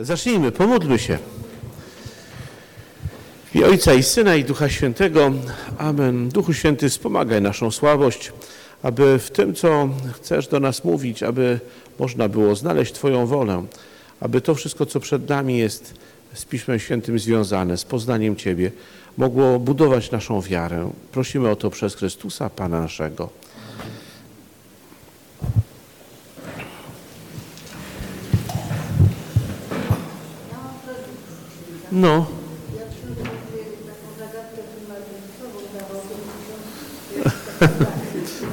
Zacznijmy, pomódlmy się. I Ojca i Syna i Ducha Świętego. Amen. Duchu Święty, wspomagaj naszą słabość, aby w tym, co chcesz do nas mówić, aby można było znaleźć Twoją wolę, aby to wszystko, co przed nami jest z Piśmem Świętym związane, z poznaniem Ciebie, mogło budować naszą wiarę. Prosimy o to przez Chrystusa, Pana naszego. No.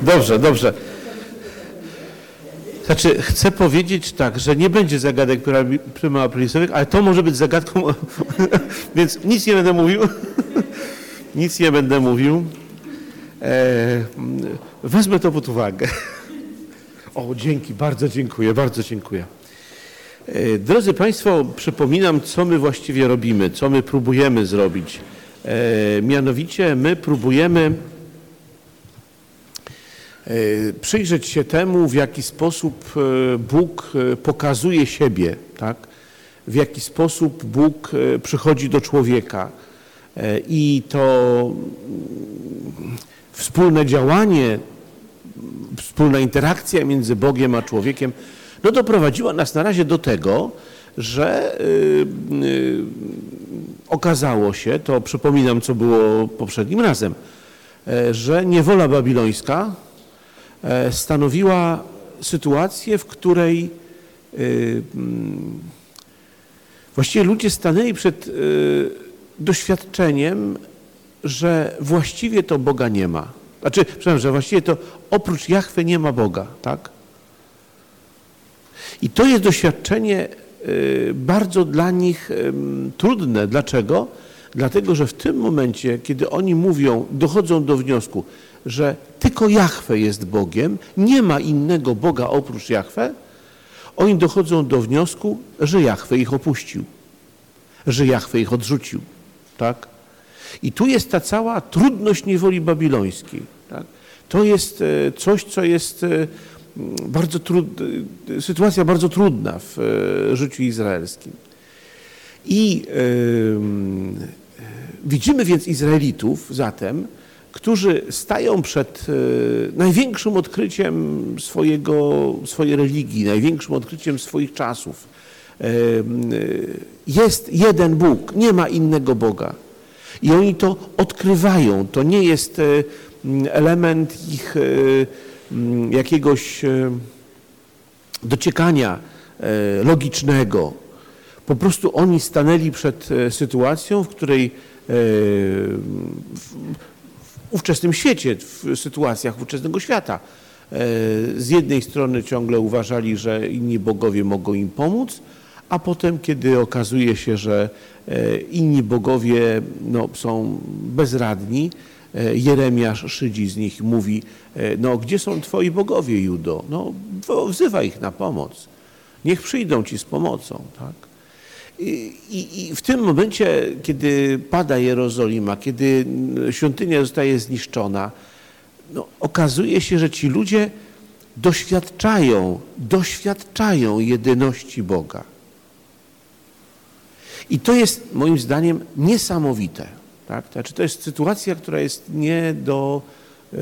Dobrze, dobrze. Znaczy, chcę powiedzieć tak, że nie będzie zagadek prymaaprisowych, ale to może być zagadką, więc nic nie będę mówił. nic nie będę mówił. E, wezmę to pod uwagę. O, dzięki, bardzo dziękuję, bardzo dziękuję. E, drodzy Państwo, przypominam, co my właściwie robimy, co my próbujemy zrobić. E, mianowicie my próbujemy e, przyjrzeć się temu, w jaki sposób Bóg pokazuje siebie, tak? w jaki sposób Bóg przychodzi do człowieka. I to mm, wspólne działanie, wspólna interakcja między Bogiem a człowiekiem no doprowadziła nas na razie do tego, że yy, yy, okazało się, to przypominam, co było poprzednim razem, yy, że niewola babilońska e, stanowiła sytuację, w której y, mm, właściwie ludzie stanęli przed y, doświadczeniem, że właściwie to Boga nie ma. Znaczy, przepraszam, że właściwie to oprócz Jachwy nie ma Boga, tak? I to jest doświadczenie y, bardzo dla nich trudne. Dlaczego? Dlatego, że w tym momencie, kiedy oni mówią, dochodzą do wniosku, że tylko Jahwe jest Bogiem, nie ma innego Boga oprócz Jahwe, oni dochodzą do wniosku, że Jahwe ich opuścił, że Jahwe ich odrzucił. Tak? I tu jest ta cała trudność niewoli babilońskiej. Tak? To jest e, coś, co jest bardzo trud, sytuacja bardzo trudna w e, życiu izraelskim. I widzimy więc Izraelitów zatem, którzy stają przed największym odkryciem swojego, swojej religii, największym odkryciem swoich czasów. Jest jeden Bóg, nie ma innego Boga. I oni to odkrywają. To nie jest element ich jakiegoś dociekania logicznego. Po prostu oni stanęli przed sytuacją, w której w ówczesnym świecie, w sytuacjach ówczesnego świata, z jednej strony ciągle uważali, że inni bogowie mogą im pomóc, a potem, kiedy okazuje się, że inni bogowie no, są bezradni, E, Jeremiasz szydzi z nich mówi, e, no gdzie są twoi bogowie, Judo? No wzywa ich na pomoc. Niech przyjdą ci z pomocą, tak? I, i, I, w tym momencie, kiedy pada Jerozolima, kiedy świątynia zostaje zniszczona, no, okazuje się, że ci ludzie doświadczają, doświadczają jedyności Boga. I to jest moim zdaniem niesamowite. Tak? Znaczy, to jest sytuacja, która jest nie do y,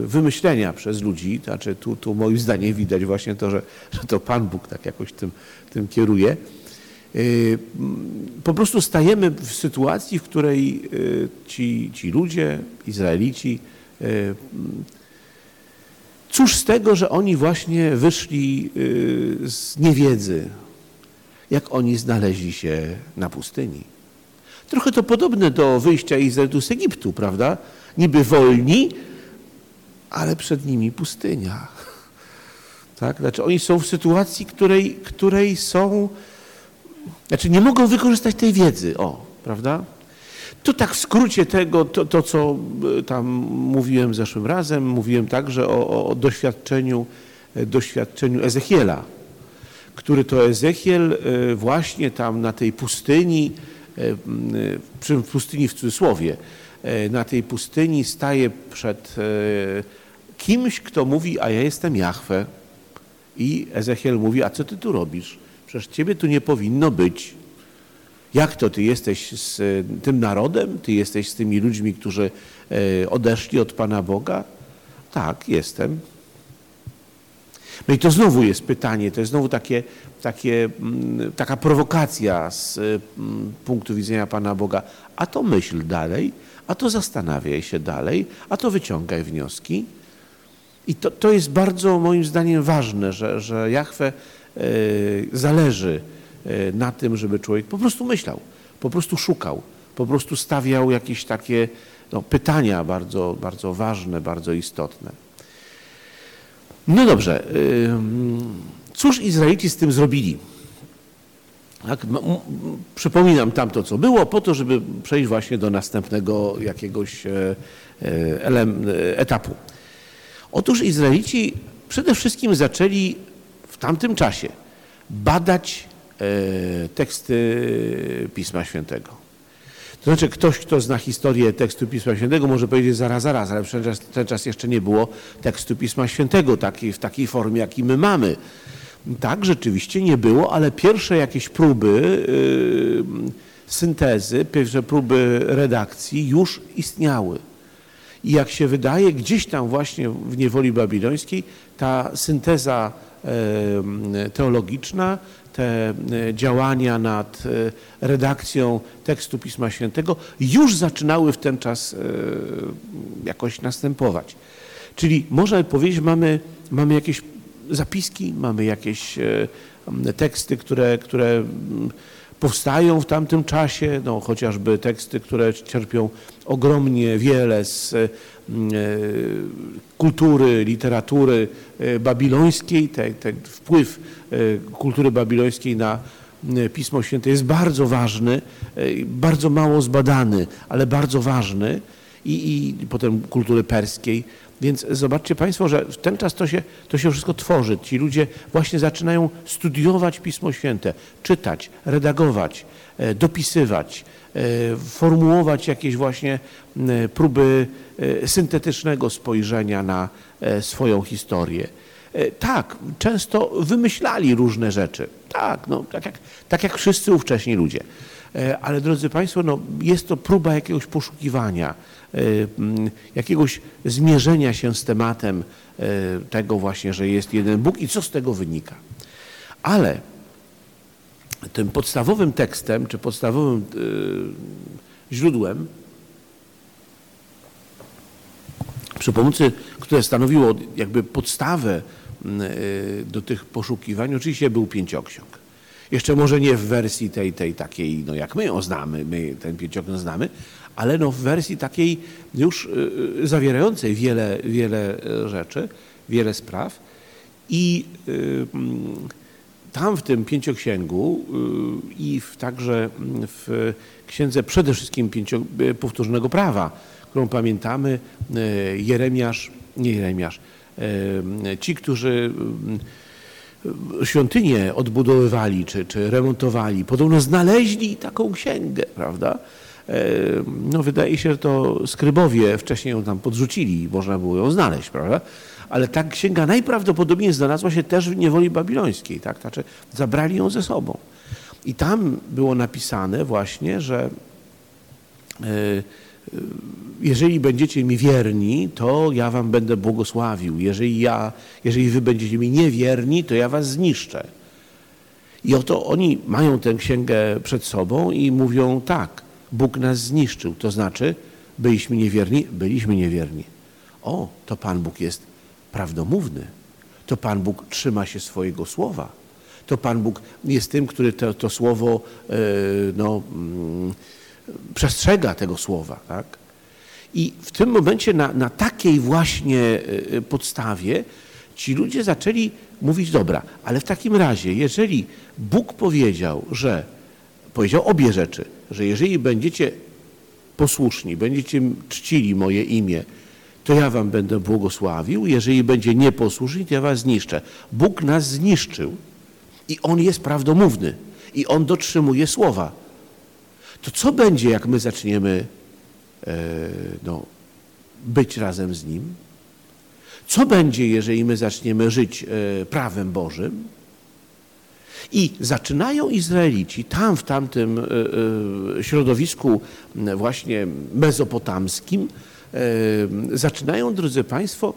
wymyślenia przez ludzi. Znaczy, tu, tu moim zdaniem widać właśnie to, że, że to Pan Bóg tak jakoś tym, tym kieruje. Y, po prostu stajemy w sytuacji, w której y, ci, ci ludzie, Izraelici, cóż z tego, że oni właśnie wyszli z niewiedzy, jak oni znaleźli się na pustyni. Trochę to podobne do wyjścia Izraelu z Egiptu, prawda? Niby wolni, ale przed nimi pustynia. Tak? Znaczy oni są w sytuacji, której, której są, znaczy nie mogą wykorzystać tej wiedzy, o, prawda? To tak w skrócie tego, to, to co e, tam mówiłem zeszłym razem, mówiłem także o, o doświadczeniu, e, doświadczeniu Ezechiela, który to Ezechiel e, właśnie tam na tej pustyni, przy pustyni w cudzysłowie, e, na tej pustyni staje przed e, kimś, kto mówi, a ja jestem Jahwe. I Ezechiel mówi, a co ty tu robisz? Przecież ciebie tu nie powinno być. Jak to ty jesteś z tym narodem? Ty jesteś z tymi ludźmi, którzy odeszli od Pana Boga? Tak, jestem. No i to znowu jest pytanie, to jest znowu takie, takie, mm, taka prowokacja z mm, punktu widzenia Pana Boga. A to myśl dalej, a to zastanawiaj się dalej, a to wyciągaj wnioski. I to, to jest bardzo moim zdaniem ważne, że, że Jachwę y, zależy y, na tym, żeby człowiek po prostu myślał, po prostu szukał, po prostu stawiał jakieś takie no, pytania bardzo, bardzo ważne, bardzo istotne. No dobrze, cóż Izraelici z tym zrobili? Tak, przypominam tamto, co było, po to, żeby przejść właśnie do następnego jakiegoś e, e, etapu. Otóż Izraelici przede wszystkim zaczęli w tamtym czasie badać e, teksty Pisma Świętego. To znaczy ktoś, kto zna historię tekstu Pisma Świętego może powiedzieć zaraz, zaraz, ale czas, ten czas jeszcze nie było tekstu Pisma Świętego taki, w takiej formie, jaki my mamy. Tak, rzeczywiście nie było, ale pierwsze jakieś próby yy, syntezy, pierwsze próby redakcji już istniały. I jak się wydaje, gdzieś tam właśnie w niewoli babilońskiej ta synteza teologiczna te e, działania nad e, redakcją tekstu Pisma Świętego już zaczynały w ten czas e, jakoś następować. Czyli można powiedzieć, mamy, mamy jakieś zapiski, mamy jakieś teksty, które, które powstają w tamtym czasie, no, chociażby teksty, które cierpią ogromnie wiele z kultury, literatury babilońskiej, ten, ten wpływ E, kultury babilońskiej na e, Pismo Święte jest bardzo ważny, e, bardzo mało zbadany, ale bardzo ważny i, i potem kultury perskiej. Więc zobaczcie Państwo, że w ten czas to się, to się wszystko tworzy. Ci ludzie właśnie zaczynają studiować Pismo Święte, czytać, redagować, dopisywać, formułować jakieś właśnie próby syntetycznego spojrzenia na swoją historię. E, tak, często wymyślali różne rzeczy. Tak, no, tak, jak, tak jak wszyscy ówcześni ludzie. E, ale drodzy Państwo, no, jest to próba jakiegoś poszukiwania, e, jakiegoś zmierzenia się z tematem tego właśnie, że jest jeden Bóg i co z tego wynika. Ale tym podstawowym tekstem, czy podstawowym źródłem, przy pomocy, które stanowiło jakby podstawę Y, do tych poszukiwań oczywiście był pięcioksiąg. Jeszcze może nie w wersji tej, tej takiej, no jak my ją znamy, my ten pięcioksiąg znamy, ale no w wersji takiej już y, y, zawierającej wiele, wiele rzeczy, wiele spraw. I tam w tym pięcioksięgu i w, także w księdze przede wszystkim pięcio, powtórzonego prawa, którą pamiętamy, Jeremiasz, nie Jeremiasz, ci, którzy świątynię odbudowywali czy, czy remontowali, podobno znaleźli taką księgę, prawda? No wydaje się, że to skrybowie wcześniej ją tam podrzucili, można było ją znaleźć, prawda? Ale ta księga najprawdopodobniej znalazła się też w niewoli babilońskiej, tak? Znaczy zabrali ją ze sobą. I tam było napisane właśnie, że e, jeżeli będziecie mi wierni, to ja wam będę błogosławił. Jeżeli, ja, jeżeli wy będziecie mi niewierni, to ja was zniszczę. I oto oni mają tę księgę przed sobą i mówią tak, Bóg nas zniszczył. To znaczy, byliśmy niewierni? Byliśmy niewierni. O, to Pan Bóg jest prawdomówny. To Pan Bóg trzyma się swojego słowa. To Pan Bóg jest tym, który to, to słowo yy, no, yy, przestrzega tego słowa. Tak? I w tym momencie na, na takiej właśnie e, e, podstawie ci ludzie zaczęli mówić, dobra, ale w takim razie, jeżeli Bóg powiedział, że, powiedział obie rzeczy, że jeżeli będziecie posłuszni, będziecie czcili moje imię, to ja wam będę błogosławił, jeżeli będzie nieposłuszni, to ja was zniszczę. Bóg nas zniszczył i On jest prawdomówny i On dotrzymuje słowa to co będzie, jak my zaczniemy e, no, być razem z Nim? Co będzie, jeżeli my zaczniemy żyć e, prawem Bożym? I zaczynają Izraelici tam w tamtym środowisku właśnie mezopotamskim, zaczynają, drodzy Państwo,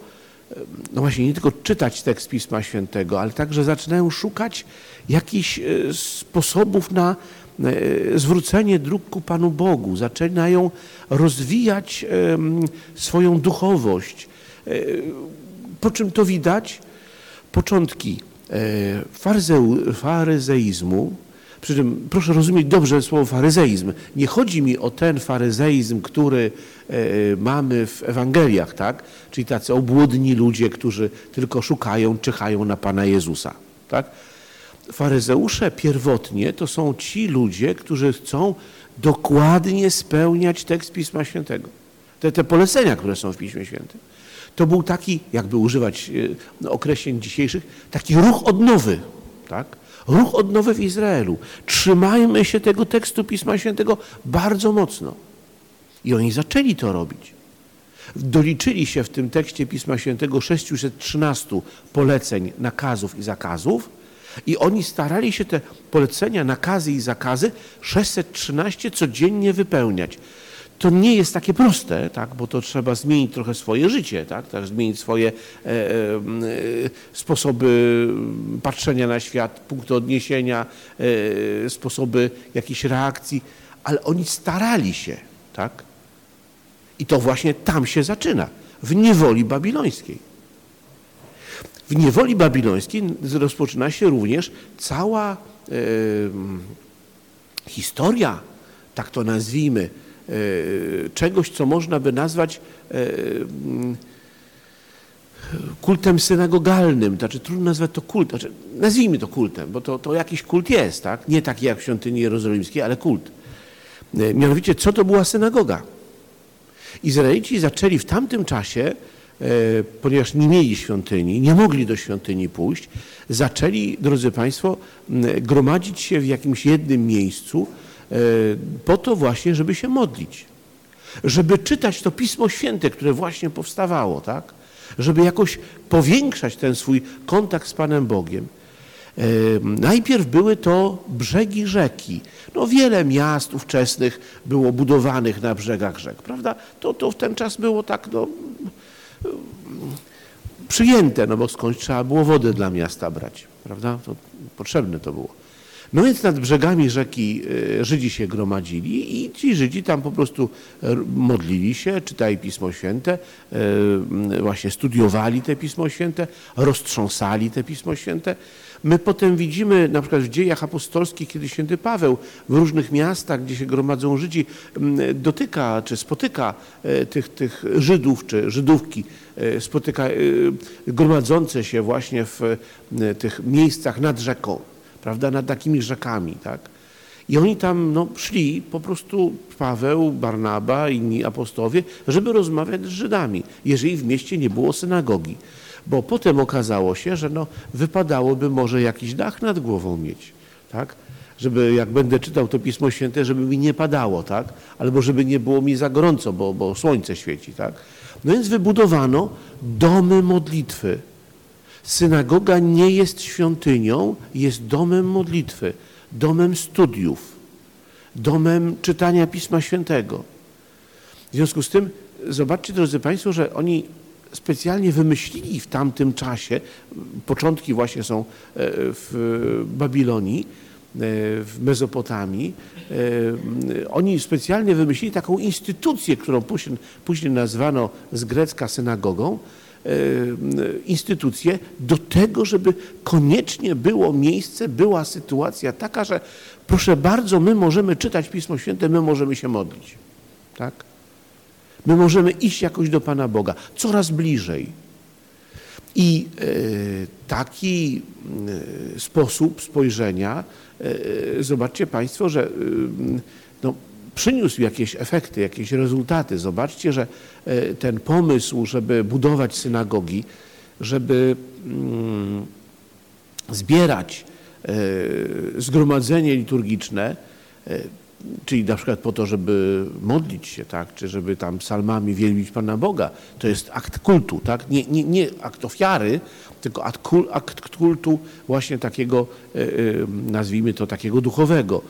no właśnie nie tylko czytać tekst Pisma Świętego, ale także zaczynają szukać jakichś sposobów na zwrócenie dróg ku Panu Bogu. Zaczynają rozwijać swoją duchowość. Po czym to widać? Początki faryzeizmu, przy czym proszę rozumieć dobrze słowo faryzeizm. Nie chodzi mi o ten faryzeizm, który mamy w Ewangeliach, tak? Czyli tacy obłudni ludzie, którzy tylko szukają, czyhają na Pana Jezusa, tak? Faryzeusze pierwotnie to są ci ludzie, którzy chcą dokładnie spełniać tekst Pisma Świętego. Te, te polecenia, które są w Piśmie Świętym. To był taki, jakby używać no, określeń dzisiejszych, taki ruch odnowy. Tak? Ruch odnowy w Izraelu. Trzymajmy się tego tekstu Pisma Świętego bardzo mocno. I oni zaczęli to robić. Doliczyli się w tym tekście Pisma Świętego 613 poleceń, nakazów i zakazów i oni starali się te polecenia, nakazy i zakazy 613 codziennie wypełniać. To nie jest takie proste, tak, bo to trzeba zmienić trochę swoje życie, tak, tak zmienić swoje e, e, sposoby patrzenia na świat, punkty odniesienia, e, sposoby jakiejś reakcji, ale oni starali się, tak? I to właśnie tam się zaczyna, w niewoli babilońskiej. W niewoli babilońskiej rozpoczyna się również cała e, historia, tak to nazwijmy, e, czegoś, co można by nazwać e, kultem synagogalnym. Znaczy, trudno nazwać to kult. Znaczy, nazwijmy to kultem, bo to, to jakiś kult jest, tak? Nie taki jak w świątyni jerozolimskiej, ale kult. Mianowicie, co to była synagoga? Izraelici zaczęli w tamtym czasie E, ponieważ nie mieli świątyni, nie mogli do świątyni pójść, zaczęli, drodzy Państwo, gromadzić się w jakimś jednym miejscu e, po to właśnie, żeby się modlić. Żeby czytać to Pismo Święte, które właśnie powstawało, tak? Żeby jakoś powiększać ten swój kontakt z Panem Bogiem. E, najpierw były to brzegi rzeki. No wiele miast ówczesnych było budowanych na brzegach rzek, prawda? To, to w ten czas było tak, no, przyjęte, no bo skądś trzeba było wodę dla miasta brać, prawda? To potrzebne to było. No więc nad brzegami rzeki e, Żydzi się gromadzili i ci Żydzi tam po prostu modlili się, czytali Pismo Święte, e, właśnie studiowali te Pismo Święte, roztrząsali te Pismo Święte. My potem widzimy na przykład w dziejach apostolskich, kiedy święty Paweł w różnych miastach, gdzie się gromadzą Żydzi, dotyka czy spotyka e, tych, tych Żydów czy Żydówki, spotyka gromadzące się właśnie w tych miejscach nad rzeką prawda, nad takimi rzekami, tak? I oni tam no, szli po prostu Paweł, Barnaba, inni apostowie, żeby rozmawiać z Żydami, jeżeli w mieście nie było synagogi. Bo potem okazało się, że no, wypadałoby może jakiś dach nad głową mieć, tak? Żeby jak będę czytał to Pismo Święte, żeby mi nie padało, tak? Albo żeby nie było mi za gorąco, bo, bo słońce świeci, tak? No więc wybudowano domy modlitwy Synagoga nie jest świątynią, jest domem modlitwy, domem studiów, domem czytania Pisma Świętego. W związku z tym, zobaczcie, drodzy Państwo, że oni specjalnie wymyślili w tamtym czasie, początki właśnie są e, w Babilonii, e, w Mezopotamii, e, oni specjalnie wymyślili taką instytucję, którą później, później nazwano z grecka synagogą, instytucje do tego, żeby koniecznie było miejsce, była sytuacja taka, że proszę bardzo, my możemy czytać Pismo Święte, my możemy się modlić. Tak? My możemy iść jakoś do Pana Boga, coraz bliżej. I e, taki e, sposób spojrzenia, zobaczcie Państwo, że no, przyniósł jakieś efekty, jakieś rezultaty. Zobaczcie, że e, ten pomysł, żeby budować synagogi, żeby mm, zbierać e, zgromadzenie liturgiczne, e, czyli na przykład po to, żeby modlić się, tak, czy żeby tam psalmami wielbić Pana Boga, to jest akt kultu, tak, nie, nie, nie akt ofiary, tylko akt, kul, akt kultu właśnie takiego, nazwijmy to takiego duchowego.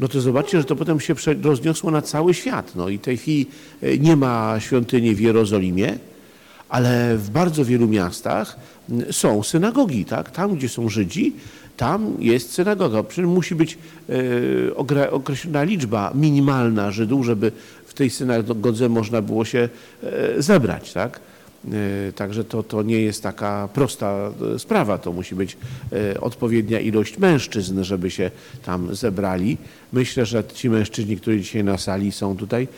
No to zobaczcie, że to potem się rozniosło na cały świat. No i w tej chwili e, nie ma świątyni w Jerozolimie, ale w bardzo wielu miastach są synagogi, tak? Tam, gdzie są Żydzi, tam jest synagoga. Przecież musi być e, określona liczba minimalna Żydów, żeby w tej synagodze można było się e, zebrać, tak? E, także to, to nie jest taka prosta sprawa. To musi być odpowiednia ilość mężczyzn, żeby się tam zebrali. Myślę, że ci mężczyźni, którzy dzisiaj na sali są tutaj,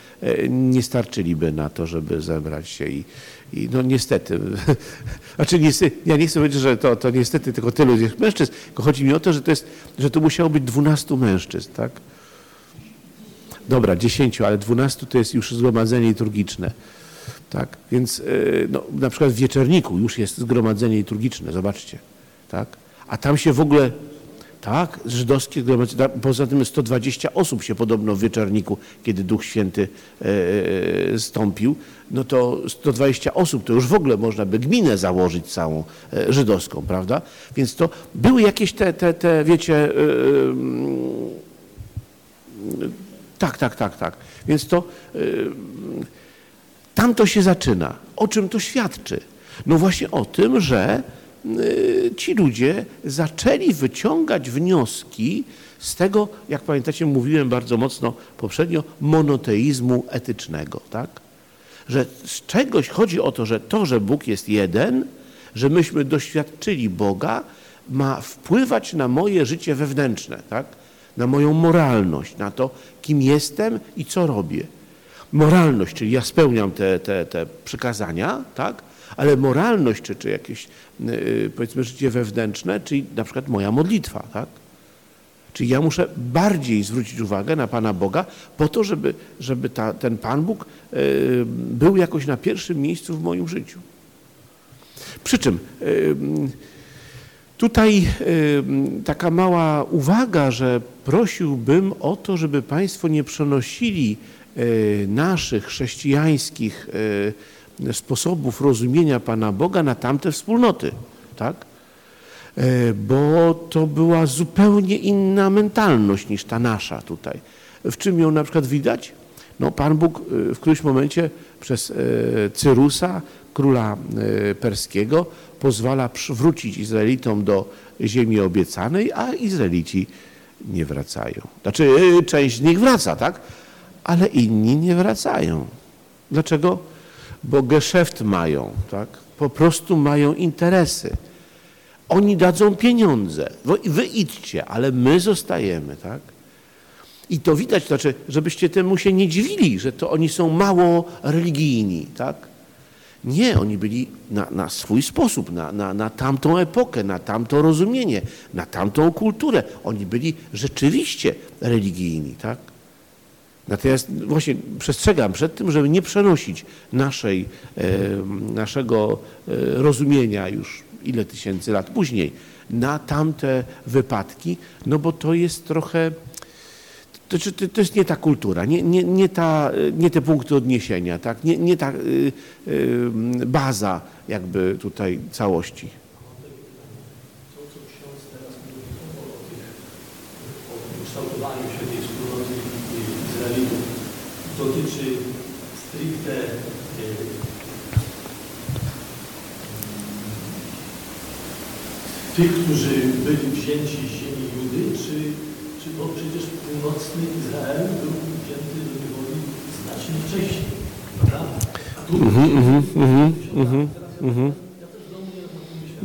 nie starczyliby na to, żeby zebrać się i, i no niestety, znaczy niestety, ja nie chcę powiedzieć, że to, to niestety tylko tylu jest mężczyzn, tylko chodzi mi o to, że to, jest, że to musiało być 12 mężczyzn, tak? Dobra, 10, ale 12 to jest już zgromadzenie liturgiczne. Tak? Więc yy, no, na przykład w Wieczerniku już jest zgromadzenie liturgiczne, zobaczcie. Tak? A tam się w ogóle tak, żydowskie zgromadzenie, poza tym 120 osób się podobno w Wieczorniku, kiedy Duch Święty e, e, stąpił, no to 120 osób, to już w ogóle można by gminę założyć całą e, żydowską, prawda? Więc to były jakieś te, te, te wiecie, e, e, tak, tak, tak, tak. Więc to, e, tam to się zaczyna. O czym to świadczy? No właśnie o tym, że Y, ci ludzie zaczęli wyciągać wnioski z tego, jak pamiętacie, mówiłem bardzo mocno poprzednio, monoteizmu etycznego, tak? Że z czegoś chodzi o to, że to, że Bóg jest jeden, że myśmy doświadczyli Boga, ma wpływać na moje życie wewnętrzne, tak? Na moją moralność, na to, kim jestem i co robię. Moralność, czyli ja spełniam te, te, te przykazania, tak? ale moralność, czy, czy jakieś y, powiedzmy życie wewnętrzne, czyli na przykład moja modlitwa, tak? Czyli ja muszę bardziej zwrócić uwagę na Pana Boga po to, żeby, żeby ta, ten Pan Bóg y, był jakoś na pierwszym miejscu w moim życiu. Przy czym y, tutaj taka mała uwaga, że prosiłbym o to, żeby Państwo nie przenosili naszych chrześcijańskich sposobów rozumienia Pana Boga na tamte wspólnoty, tak? E, bo to była zupełnie inna mentalność niż ta nasza tutaj. W czym ją na przykład widać? No, Pan Bóg e, w którymś momencie przez e, Cyrusa, króla perskiego, pozwala wrócić Izraelitom do ziemi obiecanej, a Izraelici nie wracają. Znaczy, część z nich wraca, tak? Ale inni nie wracają. Dlaczego? bo geszeft mają, tak? po prostu mają interesy. Oni dadzą pieniądze, wy idźcie, ale my zostajemy. Tak? I to widać, znaczy, żebyście temu się nie dziwili, że to oni są mało religijni. Tak? Nie, oni byli na, na swój sposób, na, na, na tamtą epokę, na tamto rozumienie, na tamtą kulturę. Oni byli rzeczywiście religijni. Tak? Natomiast właśnie przestrzegam przed tym, żeby nie przenosić naszej, e, naszego e, rozumienia już ile tysięcy lat później na tamte wypadki, no bo to jest trochę, to, to jest nie ta kultura, nie, nie, nie, ta, nie te punkty odniesienia, tak? nie, nie ta y, y, baza jakby tutaj całości. Dotyczy stricte e, tych, którzy byli wzięci z ziemi Judy, czy, czy bo przecież północny Izrael był wzięty do niewoli znacznie wcześniej, prawda? A tu mm -hmm, ja też w domu nie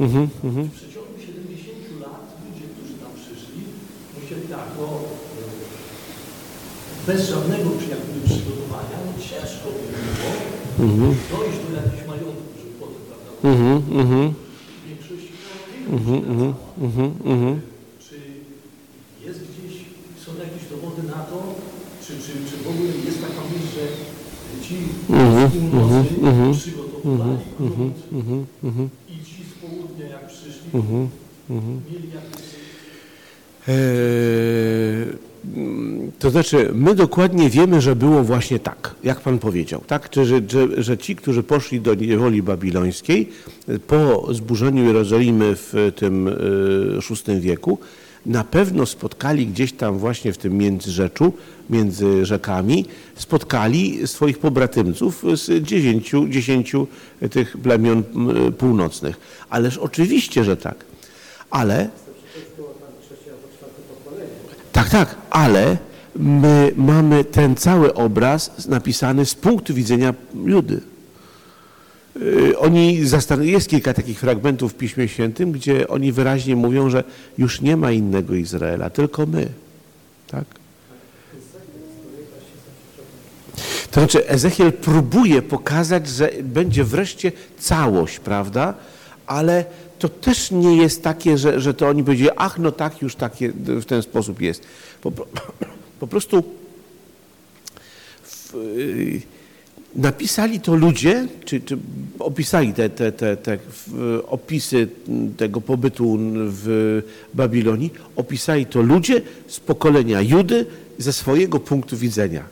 myślałem, w przeciągu 70 lat ludzie, którzy tam przyszli, musieli tak, no, bez żadnego jakby przygotowania, no ciężko by było. Mhm. dojść do jakichś majątków, żeby potem, prawda, mhm, mhm. w większości mhm, mhm, mhm, mhm. Czy jest gdzieś, są jakieś dowody na to, czy, czy, czy w ogóle jest taka myśl, że ci mhm, z północy mhm, przygotowywali grunt mhm, mhm, i ci z południa jak przyszli, mieli jakieś... Eee To znaczy, my dokładnie wiemy, że było właśnie tak, jak Pan powiedział, tak? Czy, że, że, że ci, którzy poszli do niewoli babilońskiej po zburzeniu Jerozolimy w tym VI wieku, na pewno spotkali gdzieś tam właśnie w tym międzyrzeczu, między rzekami, spotkali swoich pobratymców z dziesięciu, dziesięciu tych plemion północnych. Ależ oczywiście, że tak. Ale... Tak, tak, ale my mamy ten cały obraz napisany z punktu widzenia Judy. Y, oni, jest kilka takich fragmentów w Piśmie Świętym, gdzie oni wyraźnie mówią, że już nie ma innego Izraela, tylko my. Tak? To znaczy Ezechiel próbuje pokazać, że będzie wreszcie całość, prawda? Ale to też nie jest takie, że, że to oni powiedzieli, ach no tak, już takie w ten sposób jest. Po, po prostu w, napisali to ludzie, czy, czy opisali te, te, te, te opisy tego pobytu w Babilonii, opisali to ludzie z pokolenia Judy ze swojego punktu widzenia.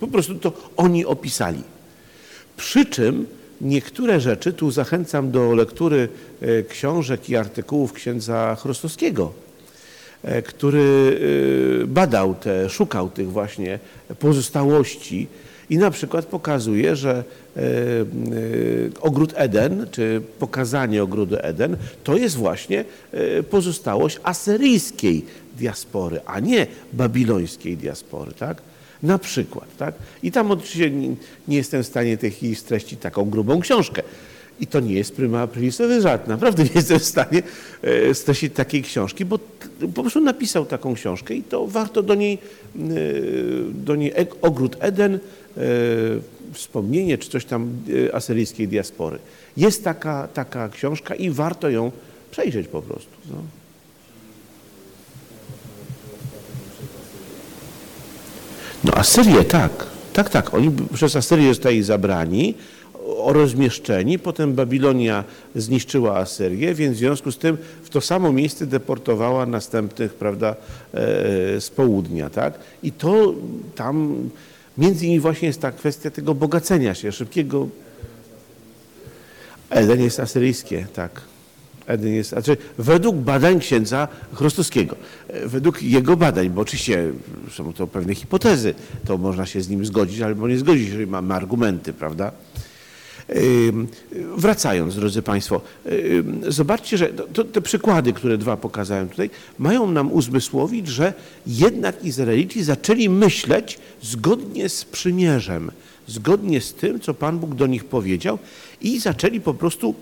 Po prostu to oni opisali. Przy czym niektóre rzeczy, tu zachęcam do lektury e, książek i artykułów księdza Chrostowskiego, e, który e, badał te, szukał tych właśnie pozostałości i na przykład pokazuje, że ogród Eden, czy pokazanie ogrodu Eden, to jest właśnie pozostałość asyryjskiej diaspory, a nie babilońskiej diaspory, tak? Na przykład, tak? I tam oczywiście nie, nie jestem w stanie tej chwili streścić taką grubą książkę. I to nie jest prima aprilisowy żart. Naprawdę nie jestem w stanie e, streścić takiej książki, bo po prostu napisał taką książkę i to warto do niej, e, do niej ogród Eden, e, wspomnienie czy coś tam asyryjskiej diaspory. Jest taka, taka książka i warto ją przejrzeć po prostu. No. No Asyrię tak, tak, tak. Oni przez Asyrię zostali zabrani, rozmieszczeni, potem Babilonia zniszczyła Asyrię, więc w związku z tym w to samo miejsce deportowała następnych, prawda, e, z południa, tak? I to tam między innymi właśnie jest ta kwestia tego bogacenia się, szybkiego. Eden jest asyryjskie, tak. Jest, znaczy według badań księdza Chrostowskiego, e, według jego badań, bo oczywiście są to pewne hipotezy, to można się z nim zgodzić albo nie zgodzić, jeżeli mamy argumenty, prawda? Wracając, drodzy Państwo, zobaczcie, że to, te przykłady, które dwa pokazałem tutaj, mają nam uzmysłowić, że jednak Izraelici zaczęli myśleć zgodnie z przymierzem, zgodnie z tym, co Pan Bóg do nich powiedział i zaczęli po prostu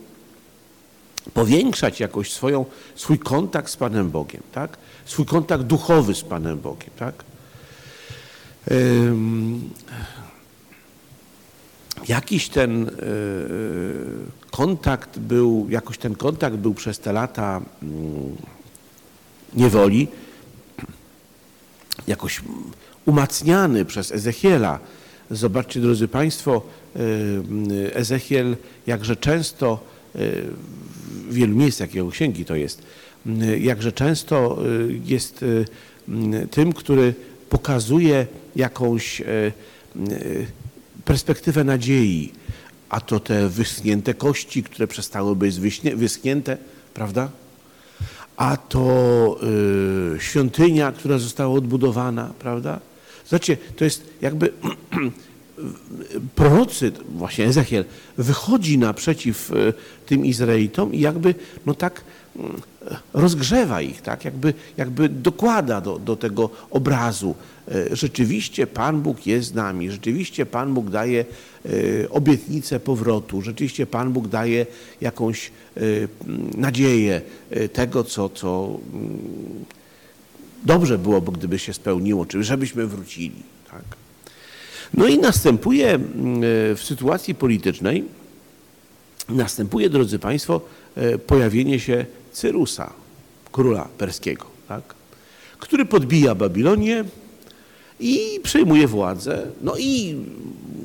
powiększać jakoś swoją, swój kontakt z Panem Bogiem, tak? swój kontakt duchowy z Panem Bogiem. Tak? Jakiś ten e, kontakt był, jakoś ten kontakt był przez te lata mm, niewoli jakoś umacniany przez Ezechiela. Zobaczcie, drodzy Państwo, Ezechiel jakże często w wielu miejscach jego księgi to jest, jakże często y, jest y, tym, który pokazuje jakąś y, perspektywę nadziei, a to te wyschnięte kości, które przestały być wyschnięte, prawda? A to świątynia, która została odbudowana, prawda? Zobaczcie, to jest jakby prorocy, właśnie Ezechiel, wychodzi naprzeciw e, tym Izraelitom i jakby no tak mm, rozgrzewa ich, tak? jakby, jakby dokłada do, do tego obrazu. E, rzeczywiście Pan Bóg jest z nami, rzeczywiście Pan Bóg daje e, obietnicę powrotu, rzeczywiście Pan Bóg daje jakąś nadzieję tego, co, co mm, dobrze byłoby, gdyby się spełniło, czy żebyśmy wrócili. Tak? No i następuje mm, w sytuacji politycznej, następuje, drodzy Państwo, e, pojawienie się Cyrusa, króla perskiego, tak? który podbija Babilonię i przejmuje władzę. No i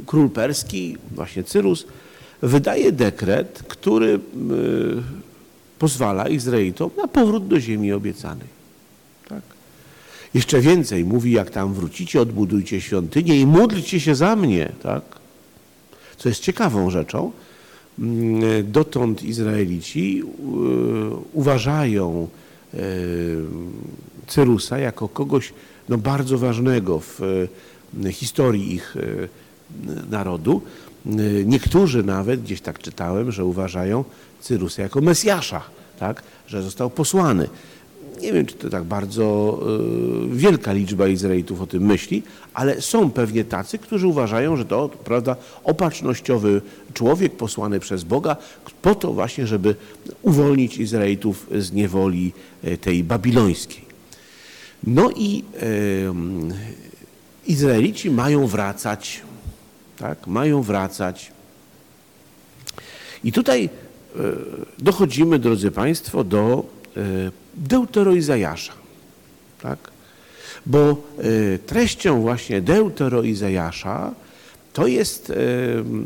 król perski, właśnie Cyrus, wydaje dekret, który e, pozwala Izraelitom na powrót do ziemi obiecanej. Jeszcze więcej mówi, jak tam wrócicie, odbudujcie świątynię i módlcie się za mnie, tak? Co jest ciekawą rzeczą. Mm, dotąd Izraelici e, uważają e, Cyrusa jako kogoś no, bardzo ważnego w historii ich narodu. Niektórzy nawet, gdzieś tak czytałem, że uważają Cyrusa jako Mesjasza, tak? że został posłany. Nie wiem, czy to tak bardzo y, wielka liczba Izraelitów o tym myśli, ale są pewnie tacy, którzy uważają, że to prawda, opatrznościowy człowiek posłany przez Boga po to właśnie, żeby uwolnić Izraelitów z niewoli y, tej babilońskiej. No i y, Izraelici mają wracać, tak, mają wracać. I tutaj dochodzimy, drodzy Państwo, do Deutero Izajasza. Tak? Bo y, treścią właśnie Deutero Izajasza to jest, y,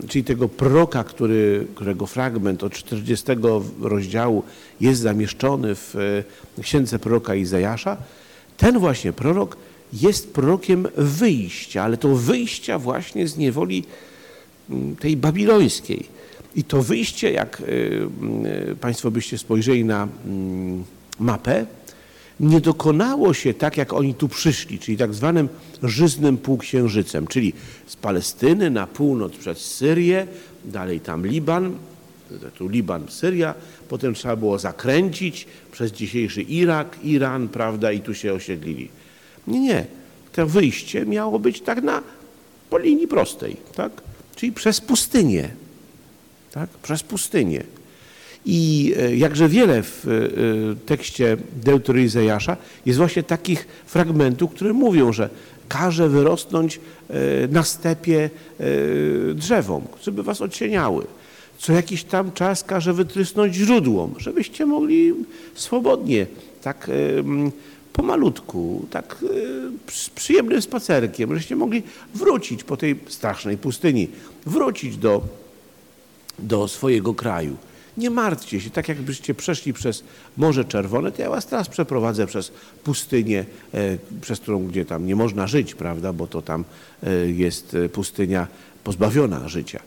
czyli tego proroka, który, którego fragment od 40 rozdziału jest zamieszczony w y, księdze proroka Izajasza, ten właśnie prorok jest prorokiem wyjścia, ale to wyjścia właśnie z niewoli mm, tej babilońskiej. I to wyjście, jak Państwo byście spojrzeli na mm, mapę, nie dokonało się tak, jak oni tu przyszli, czyli tak zwanym żyznym półksiężycem, czyli z Palestyny na północ przez Syrię, dalej tam Liban, tu Liban, Syria, potem trzeba było zakręcić przez dzisiejszy Irak, Iran, prawda, i tu się osiedlili. Nie, nie. To wyjście miało być tak na, po linii prostej, tak? Czyli przez pustynię, tak? Przez pustynię. I e, jakże wiele w e, tekście Deutery Izajasza jest właśnie takich fragmentów, które mówią, że każe wyrosnąć e, na stepie drzewom, żeby was odcieniały. Co jakiś tam czas każe wytrysnąć źródłom, żebyście mogli swobodnie, tak pomalutku, tak z przyjemnym spacerkiem, żebyście mogli wrócić po tej strasznej pustyni, wrócić do, do swojego kraju. Nie martwcie się, tak jakbyście przeszli przez Morze Czerwone, to ja was teraz przeprowadzę przez pustynię, e, przez którą gdzie tam nie można żyć, prawda, bo to tam e, jest e, pustynia pozbawiona życia.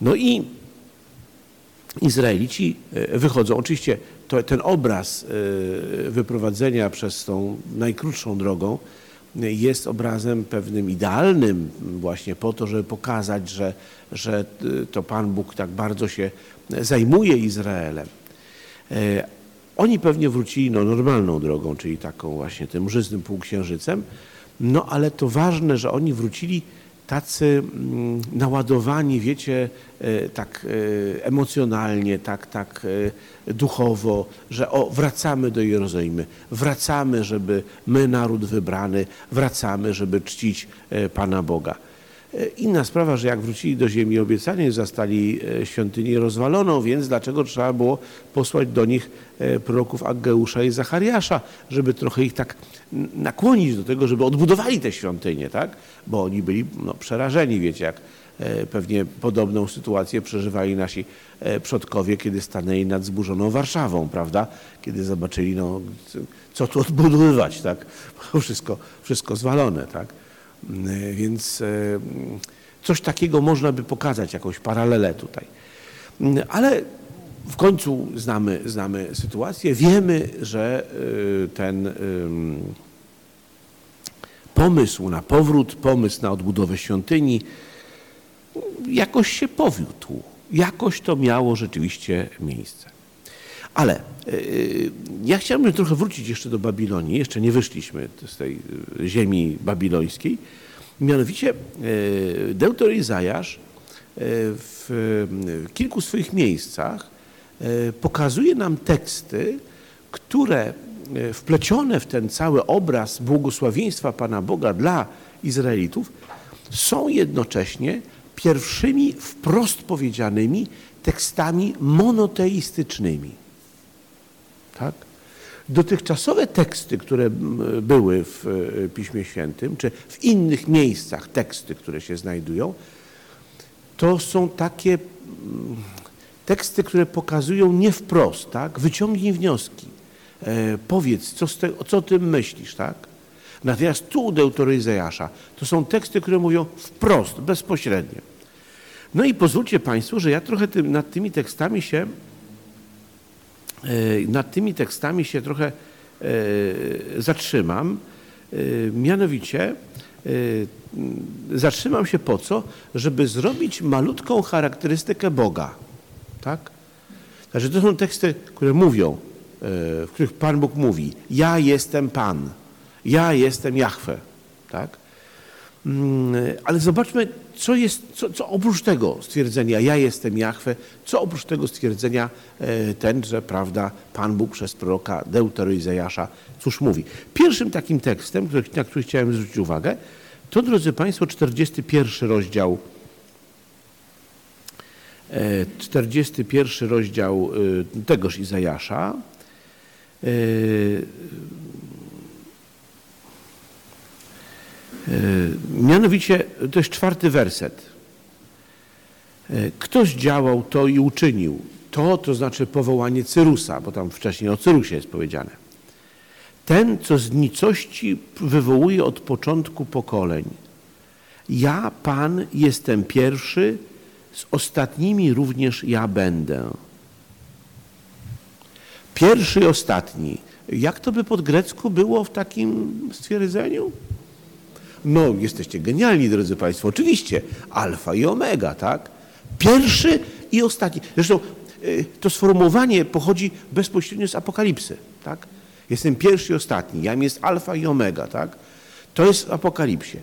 No i Izraelici wychodzą. Oczywiście to, ten obraz wyprowadzenia przez tą najkrótszą drogą jest obrazem pewnym idealnym właśnie po to, żeby pokazać, że, że to Pan Bóg tak bardzo się zajmuje Izraelem. E, oni pewnie wrócili no, normalną drogą, czyli taką właśnie tym żyznym półksiężycem, no ale to ważne, że oni wrócili tacy mm, naładowani, wiecie, e, tak e, emocjonalnie, tak, tak duchowo, że o, wracamy do Jerozolimy, wracamy, żeby my, naród wybrany, wracamy, żeby czcić Pana Boga. E, inna sprawa, że jak wrócili do ziemi obiecanej, zastali e, świątynię rozwaloną, więc dlaczego trzeba było posłać do nich e, proroków Aggeusza i Zachariasza, żeby trochę ich tak nakłonić do tego, żeby odbudowali tę świątynię, tak? Bo oni byli no, przerażeni, wiecie, jak pewnie podobną sytuację przeżywali nasi przodkowie, kiedy stanęli nad zburzoną Warszawą, prawda? Kiedy zobaczyli, no, co tu odbudowywać, tak? Wszystko, wszystko zwalone, tak? E, więc e, coś takiego można by pokazać, jakąś paralelę tutaj. Ale w końcu znamy, znamy sytuację, wiemy, że ten pomysł na powrót, pomysł na odbudowę świątyni jakoś się powiódł. Jakoś to miało rzeczywiście miejsce. Ale ja chciałbym trochę wrócić jeszcze do Babilonii. Jeszcze nie wyszliśmy z tej ziemi babilońskiej. Mianowicie e, Deuter Izajasz e, w kilku swoich miejscach e, pokazuje nam teksty, które wplecione w ten cały obraz błogosławieństwa Pana Boga dla Izraelitów są jednocześnie pierwszymi wprost powiedzianymi tekstami monoteistycznymi. Tak? Dotychczasowe teksty, które były w e, Piśmie Świętym, czy w innych miejscach teksty, które się znajdują, to są takie teksty, które pokazują nie wprost, tak? Wyciągnij wnioski. E, powiedz, co, te, co o tym myślisz, tak? Natomiast tu u Deuteroizajasza to są teksty, które mówią wprost, bezpośrednio. No i pozwólcie Państwo, że ja trochę tym, nad tymi tekstami się nad tymi tekstami się trochę e, zatrzymam. E, mianowicie zatrzymam się po co? Żeby zrobić malutką charakterystykę Boga. Tak? Znaczy to są teksty, które mówią, w których Pan Bóg mówi, ja jestem Pan, ja jestem Jahwe. Tak? Mm, ale zobaczmy, co jest, co, co, oprócz tego stwierdzenia, ja jestem Jahwe, co oprócz tego stwierdzenia e, ten, że prawda, Pan Bóg przez proroka Deuteroizajasza, cóż mówi. Pierwszym takim tekstem, na który chciałem zwrócić uwagę, to, drodzy Państwo, 41 rozdział 41 e, rozdział e, tegoż Izajasza, E, mianowicie to jest czwarty werset. E, ktoś działał to i uczynił. To, to znaczy powołanie Cyrusa, bo tam wcześniej o Cyrusie jest powiedziane. Ten, co z nicości wywołuje od początku pokoleń. Ja, Pan, jestem pierwszy, z ostatnimi również ja będę. Pierwszy i ostatni. Jak to by pod grecku było w takim stwierdzeniu? No, jesteście genialni, drodzy Państwo. Oczywiście, alfa i omega, tak? Pierwszy i ostatni. Zresztą y, to sformułowanie pochodzi bezpośrednio z Apokalipsy, tak? Jestem pierwszy i ostatni. Jam jest alfa i omega, tak? To jest w Apokalipsie.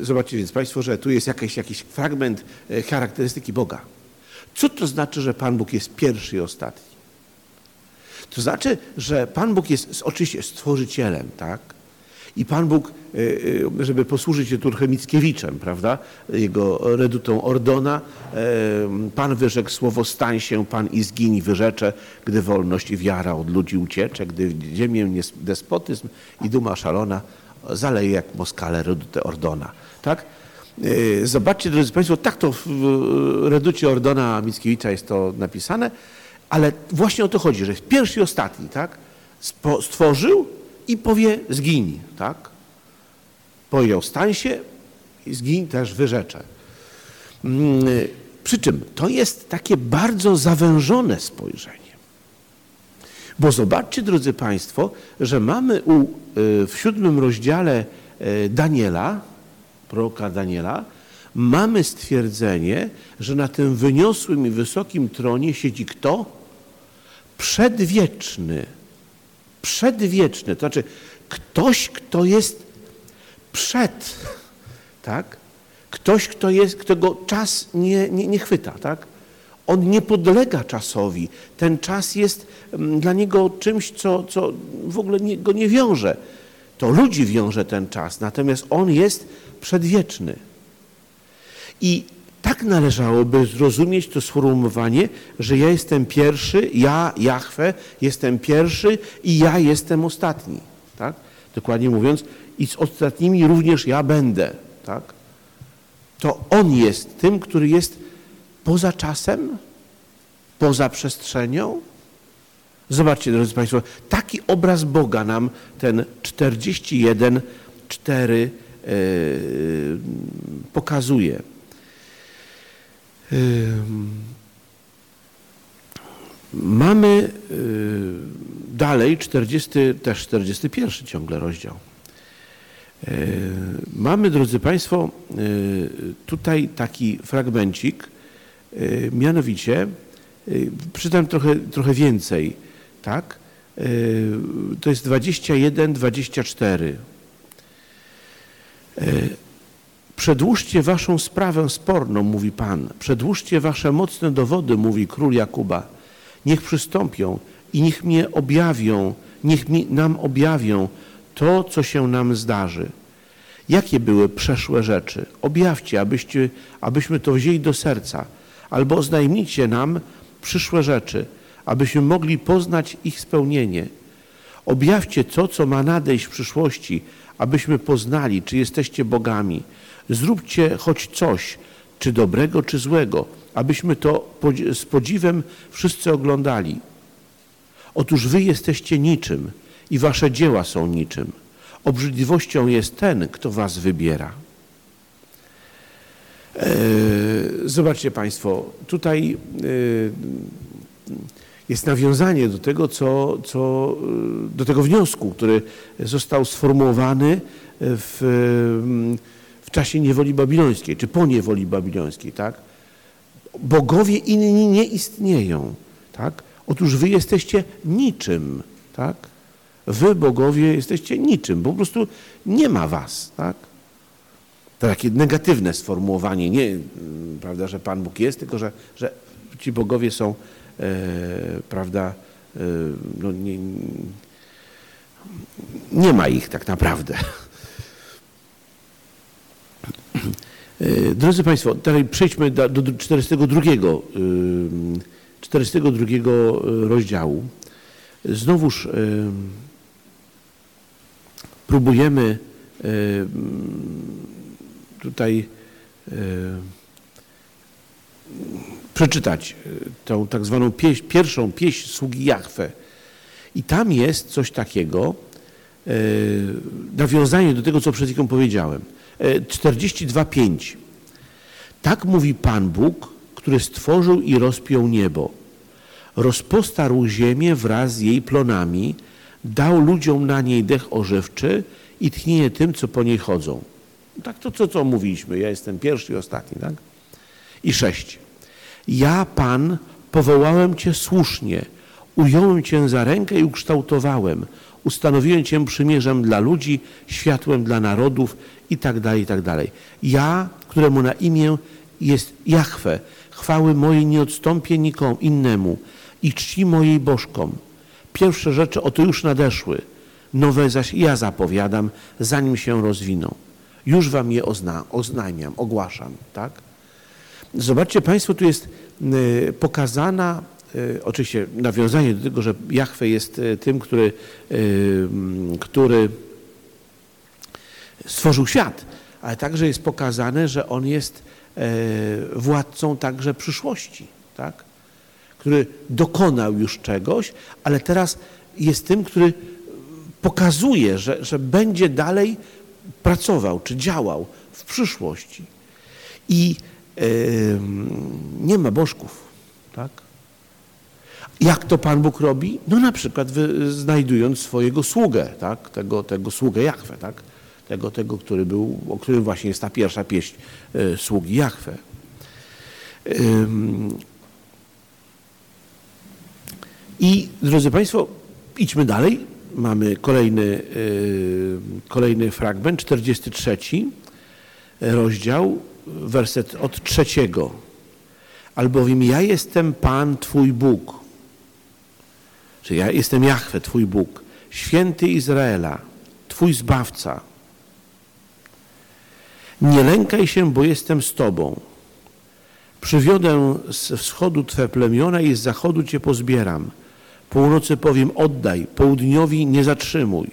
Zobaczcie więc Państwo, że tu jest jakiś, jakiś fragment e, charakterystyki Boga. Co to znaczy, że Pan Bóg jest pierwszy i ostatni? To znaczy, że Pan Bóg jest oczywiście stworzycielem, tak? I Pan Bóg, e, e, żeby posłużyć się tu Mickiewiczem, prawda, jego redutą Ordona, e, Pan wyrzekł słowo stań się, Pan i zgiń wyrzecze, gdy wolność i wiara od ludzi uciecze, gdy ziemię despotyzm i duma szalona zaleje jak moskale redutę Ordona. Tak? Zobaczcie, drodzy Państwo, tak to w reducie Ordona Mickiewicza jest to napisane, ale właśnie o to chodzi, że pierwszy i ostatni, tak? Stworzył, i powie zgiń, tak? Powiedział stań się i zgiń też wyrzecze. Mm, przy czym to jest takie bardzo zawężone spojrzenie. Bo zobaczcie, drodzy Państwo, że mamy u, y, w siódmym rozdziale y, Daniela, proroka Daniela, mamy stwierdzenie, że na tym wyniosłym i wysokim tronie siedzi kto? Przedwieczny przedwieczny, to znaczy ktoś, kto jest przed, tak? Ktoś, kto, jest, kto go czas nie, nie, nie chwyta, tak? On nie podlega czasowi. Ten czas jest mm, dla niego czymś, co, co w ogóle nie, go nie wiąże. To ludzi wiąże ten czas, natomiast on jest przedwieczny. I tak należałoby zrozumieć to sformułowanie, że ja jestem pierwszy, ja, Jahwe, jestem pierwszy i ja jestem ostatni. Tak? Dokładnie mówiąc, i z ostatnimi również ja będę. Tak? To On jest tym, który jest poza czasem, poza przestrzenią. Zobaczcie, drodzy Państwo, taki obraz Boga nam ten 41, 4 yy, pokazuje. Mamy y, dalej 40, też 41 ciągle rozdział. Mamy, drodzy Państwo, y, tutaj taki fragmencik, y, mianowicie, przeczytam trochę, trochę więcej, tak? To jest 21, 24. Przedłużcie waszą sprawę sporną, mówi Pan. Przedłużcie wasze mocne dowody, mówi król Jakuba. Niech przystąpią i niech mnie objawią, niech mi, nam objawią to, co się nam zdarzy. Jakie były przeszłe rzeczy? Objawcie, abyście, abyśmy to wzięli do serca, albo oznajmijcie nam przyszłe rzeczy, abyśmy mogli poznać ich spełnienie. Objawcie to, co ma nadejść w przyszłości, abyśmy poznali, czy jesteście bogami. Zróbcie choć coś, czy dobrego, czy złego, abyśmy to z podziwem wszyscy oglądali. Otóż wy jesteście niczym i wasze dzieła są niczym. Obrzydliwością jest ten, kto was wybiera. E, zobaczcie Państwo, tutaj e, jest nawiązanie do tego, co, co, do tego wniosku, który został sformułowany w czasie niewoli babilońskiej, czy po niewoli babilońskiej, tak? Bogowie inni nie istnieją, tak? Otóż wy jesteście niczym, tak? Wy, bogowie, jesteście niczym, po prostu nie ma was, tak? To takie negatywne sformułowanie, nie, mm, prawda, że Pan Bóg jest, tylko że, że ci bogowie są, e, prawda, e, no nie, nie ma ich tak naprawdę. E, drodzy Państwo, dalej przejdźmy do, do 42, 42 rozdziału. Znowuż próbujemy tutaj przeczytać tą tak zwaną pieś, pierwszą pieśń sługi Jachwę. I tam jest coś takiego, nawiązanie do tego, co przed chwilą powiedziałem. 42.5. Tak mówi Pan Bóg, który stworzył i rozpiął niebo. Rozpostarł ziemię wraz z jej plonami, dał ludziom na niej dech ożywczy i tchnienie tym, co po niej chodzą. Tak to, co, co mówiliśmy. Ja jestem pierwszy i ostatni, tak? I sześć. Ja, Pan, powołałem Cię słusznie, ująłem Cię za rękę i ukształtowałem, ustanowiłem Cię przymierzem dla ludzi, światłem dla narodów i tak dalej, i tak dalej. Ja, któremu na imię jest Jahwe, chwały mojej nie odstąpię nikomu innemu i czci mojej bożkom. Pierwsze rzeczy oto już nadeszły, nowe zaś ja zapowiadam, zanim się rozwiną. Już wam je ozna, oznajmiam, ogłaszam. Tak? Zobaczcie Państwo, tu jest y, pokazana, oczywiście nawiązanie do tego, że Jahwe jest y, tym, który, który stworzył świat, ale także jest pokazane, że On jest władcą także przyszłości, tak? który dokonał już czegoś, ale teraz jest tym, który pokazuje, że, że będzie dalej pracował czy działał w przyszłości. I yy, nie ma bożków. Tak? Jak to Pan Bóg robi? No na przykład znajdując swojego sługę, tak? tego, tego sługę Jachwę, tak? tego, tego który był, o którym właśnie jest ta pierwsza pieśń y, sługi Jachwę. I drodzy Państwo, idźmy dalej mamy kolejny, y, kolejny fragment, 43 rozdział, werset od trzeciego. Albowiem ja jestem Pan Twój Bóg, czy ja jestem Jahwe, Twój Bóg, święty Izraela, Twój Zbawca. Nie lękaj się, bo jestem z Tobą. Przywiodę z wschodu Twe plemiona i z zachodu Cię pozbieram – Północy powiem oddaj, południowi nie zatrzymuj.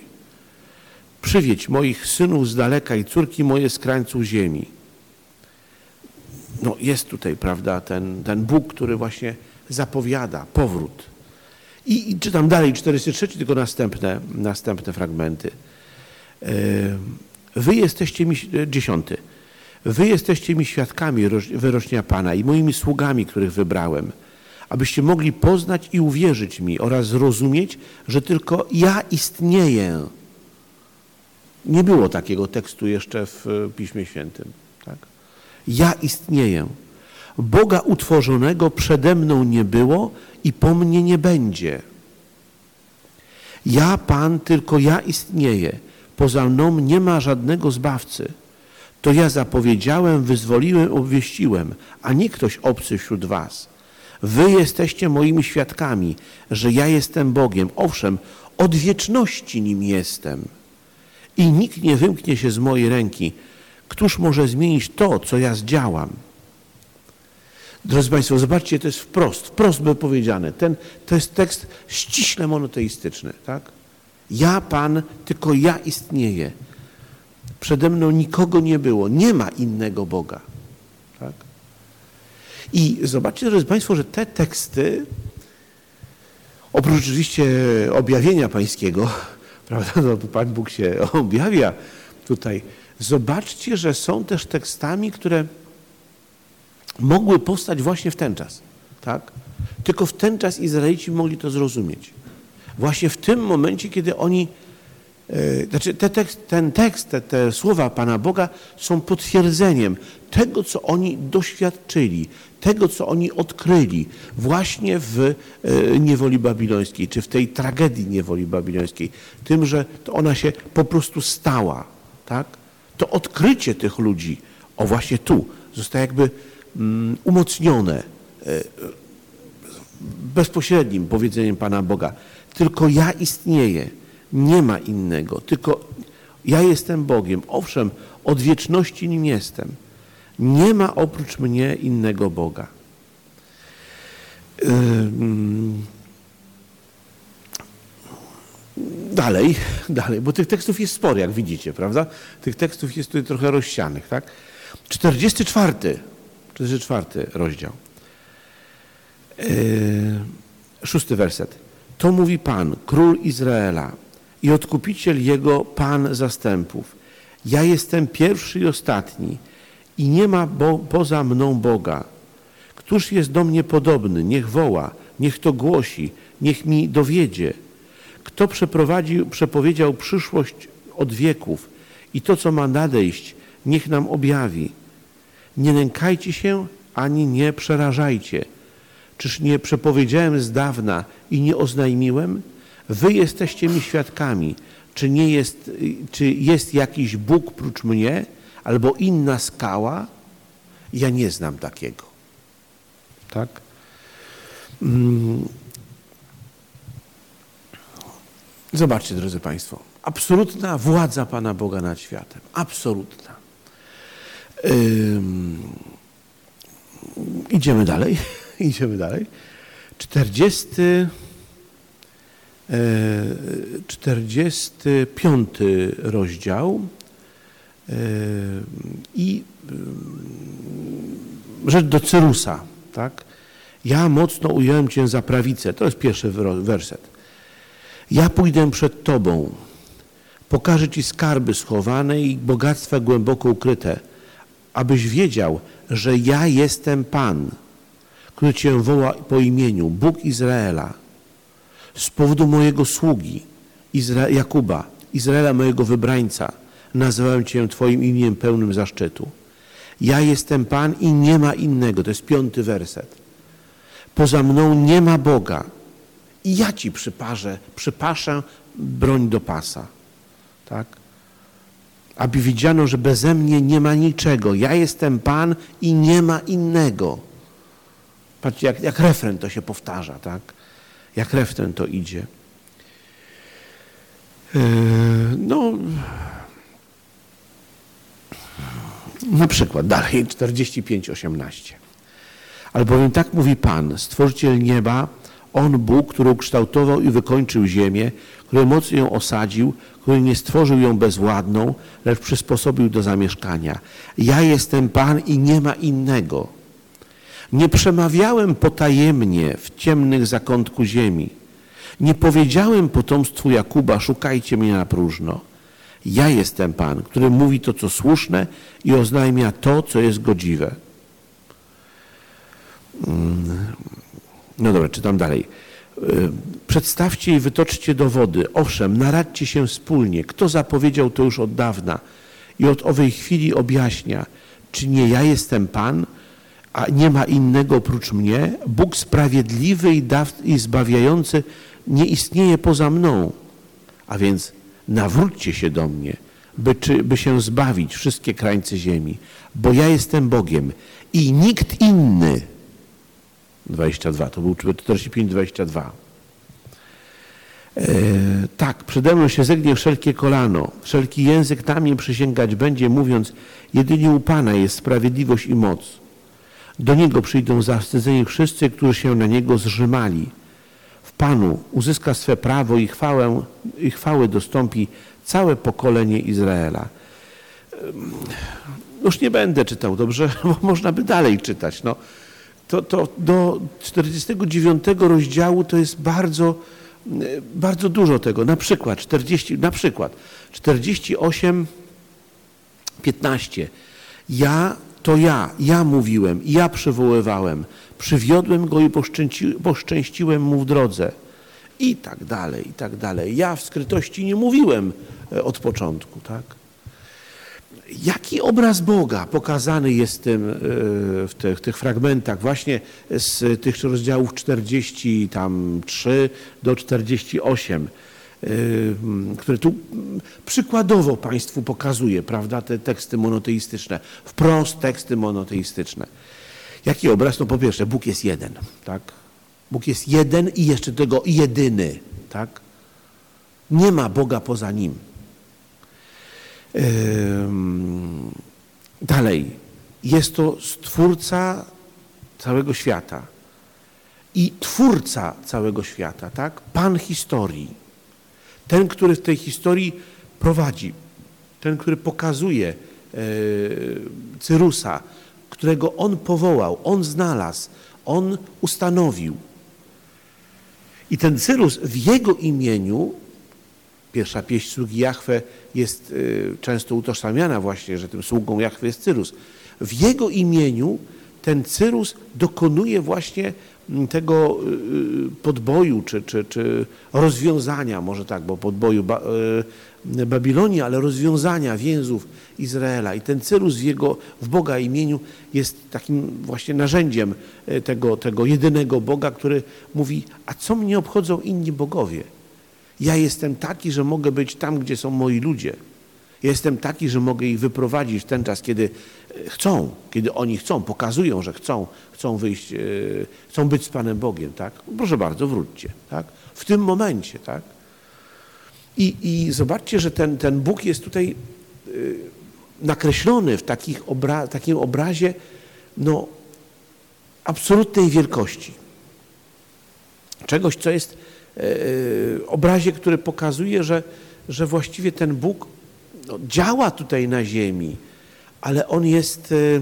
Przywiedź moich synów z daleka i córki moje z krańców ziemi. No jest tutaj, prawda, ten, ten Bóg, który właśnie zapowiada powrót. I, i czytam dalej, 43, tylko następne, następne fragmenty. E, wy jesteście mi, e, dziesiąty. Wy jesteście mi świadkami wyrocznia Pana i moimi sługami, których wybrałem abyście mogli poznać i uwierzyć mi oraz zrozumieć, że tylko ja istnieję. Nie było takiego tekstu jeszcze w Piśmie Świętym. Tak? Ja istnieję. Boga utworzonego przede mną nie było i po mnie nie będzie. Ja, Pan, tylko ja istnieję. Poza mną nie ma żadnego zbawcy. To ja zapowiedziałem, wyzwoliłem, obwieściłem, a nie ktoś obcy wśród was. Wy jesteście moimi świadkami, że ja jestem Bogiem. Owszem, od wieczności nim jestem. I nikt nie wymknie się z mojej ręki. Któż może zmienić to, co ja zdziałam? Drodzy Państwo, zobaczcie, to jest wprost, wprost by powiedziane. Ten, to jest tekst ściśle monoteistyczny. Tak? Ja, Pan, tylko ja istnieję. Przede mną nikogo nie było. Nie ma innego Boga. Tak? I zobaczcie, drodzy Państwo, że te teksty, oprócz oczywiście objawienia pańskiego, prawda? No, Pan Bóg się objawia tutaj. Zobaczcie, że są też tekstami, które mogły powstać właśnie w ten czas. Tak? Tylko w ten czas Izraelici mogli to zrozumieć. Właśnie w tym momencie, kiedy oni, e, znaczy te tekst, ten tekst, te, te słowa Pana Boga są potwierdzeniem tego, co oni doświadczyli, tego, co oni odkryli właśnie w e, niewoli babilońskiej, czy w tej tragedii niewoli babilońskiej. Tym, że to ona się po prostu stała. Tak? To odkrycie tych ludzi, o właśnie tu, zostaje jakby umocnione e, bezpośrednim powiedzeniem Pana Boga. Tylko ja istnieję, nie ma innego. Tylko ja jestem Bogiem. Owszem, od wieczności nim jestem. Nie ma oprócz mnie innego Boga. Dalej, dalej, bo tych tekstów jest sporo, jak widzicie, prawda? Tych tekstów jest tutaj trochę rozsianych, tak? 44, 44 rozdział. Szósty werset. To mówi Pan, król Izraela i odkupiciel jego Pan zastępów. Ja jestem pierwszy i ostatni i nie ma bo, poza mną Boga. Któż jest do mnie podobny? Niech woła, niech to głosi, niech mi dowiedzie. Kto przeprowadził, przepowiedział przyszłość od wieków i to, co ma nadejść, niech nam objawi. Nie lękajcie się, ani nie przerażajcie. Czyż nie przepowiedziałem z dawna i nie oznajmiłem? Wy jesteście mi świadkami. Czy, nie jest, czy jest jakiś Bóg prócz mnie? Albo inna skała? Ja nie znam takiego. Tak? Mm. Zobaczcie, drodzy Państwo. Absolutna władza Pana Boga nad światem. Absolutna. Idziemy dalej. Idziemy dalej. 40, 45 e, rozdział e, i rzecz do Cyrusa, tak? Ja mocno ująłem Cię za prawicę. To jest pierwszy werset. Ja pójdę przed Tobą, pokażę Ci skarby schowane i bogactwa głęboko ukryte, abyś wiedział, że ja jestem Pan, który Cię woła po imieniu, Bóg Izraela, z powodu mojego sługi, Izra Jakuba, Izraela mojego wybrańca, nazwałem Cię Twoim imieniem pełnym zaszczytu. Ja jestem Pan i nie ma innego. To jest piąty werset. Poza mną nie ma Boga. I ja Ci przyparzę, przypaszę broń do pasa. Tak? Aby widziano, że beze mnie nie ma niczego. Ja jestem Pan i nie ma innego. Patrzcie, jak, jak refren to się powtarza, tak? Jak refren to idzie. Yy, no, na przykład dalej 45:18. Albowiem tak mówi Pan, Stworzyciel nieba, On Bóg, który ukształtował i wykończył ziemię, który mocno ją osadził, który nie stworzył ją bezładną, lecz przysposobił do zamieszkania. Ja jestem Pan i nie ma innego. Nie przemawiałem potajemnie w ciemnych zakątku ziemi. Nie powiedziałem potomstwu Jakuba, szukajcie mnie na próżno. Ja jestem Pan, który mówi to, co słuszne i oznajmia to, co jest godziwe. Mm. No dobra, czytam dalej. Y, przedstawcie i wytoczcie dowody. Owszem, naradźcie się wspólnie. Kto zapowiedział to już od dawna i od owej chwili objaśnia, czy nie ja jestem Pan, a nie ma innego oprócz mnie. Bóg sprawiedliwy i, daw, i zbawiający nie istnieje poza mną. A więc nawróćcie się do mnie, by, czy, by się zbawić wszystkie krańce ziemi, bo ja jestem Bogiem i nikt inny. 22, to był 45-22. E, tak, przede mną się zegnie wszelkie kolano, wszelki język tam mnie przysięgać będzie, mówiąc, jedynie u Pana jest sprawiedliwość i moc. Do Niego przyjdą zawstydzeni wszyscy, którzy się na Niego zrzymali. W Panu uzyska swe prawo i chwałę, i chwały dostąpi całe pokolenie Izraela. Już nie będę czytał dobrze, bo można by dalej czytać. No, to, to do 49 rozdziału to jest bardzo, bardzo dużo tego, na przykład 40, na przykład 48, 15. Ja to ja, ja mówiłem, ja przywoływałem, przywiodłem go i poszczęci, poszczęściłem mu w drodze. I tak dalej, i tak dalej. Ja w skrytości nie mówiłem e, od początku, tak? Jaki obraz Boga pokazany jest tym, e, w, tych, w tych fragmentach właśnie z tych rozdziałów 43 do 48, e, które tu przykładowo Państwu pokazuje, prawda, te teksty monoteistyczne, wprost teksty monoteistyczne. Jaki obraz? No po pierwsze, Bóg jest jeden, tak? Bóg jest jeden i jeszcze tego jedyny, tak? Nie ma Boga poza Nim. Dalej, jest to Stwórca całego świata i Twórca całego świata, tak? Pan historii. Ten, który w tej historii prowadzi, ten, który pokazuje e, Cyrusa, którego on powołał, on znalazł, on ustanowił. I ten Cyrus w jego imieniu, pierwsza pieśń sługi Jahwe jest y, często utożsamiana właśnie, że tym sługą Jahwe jest Cyrus. W jego imieniu ten Cyrus dokonuje właśnie mm, tego y, y, podboju, czy, czy, czy rozwiązania, może tak, bo podboju Babilonii, ale rozwiązania więzów Izraela. I ten Cyrus w, jego, w Boga imieniu jest takim właśnie narzędziem tego, tego jedynego Boga, który mówi, a co mnie obchodzą inni bogowie? Ja jestem taki, że mogę być tam, gdzie są moi ludzie. Jestem taki, że mogę ich wyprowadzić w ten czas, kiedy e, chcą, kiedy oni chcą, pokazują, że chcą, chcą wyjść, e, chcą być z Panem Bogiem, tak? Proszę bardzo, wróćcie, tak? W tym momencie, tak? I, i zobaczcie, że ten, ten Bóg jest tutaj e, nakreślony w takich obra takim obrazie, no, absolutnej wielkości. Czegoś, co jest obrazie, który pokazuje, że, że właściwie ten Bóg no, działa tutaj na ziemi, ale On jest e,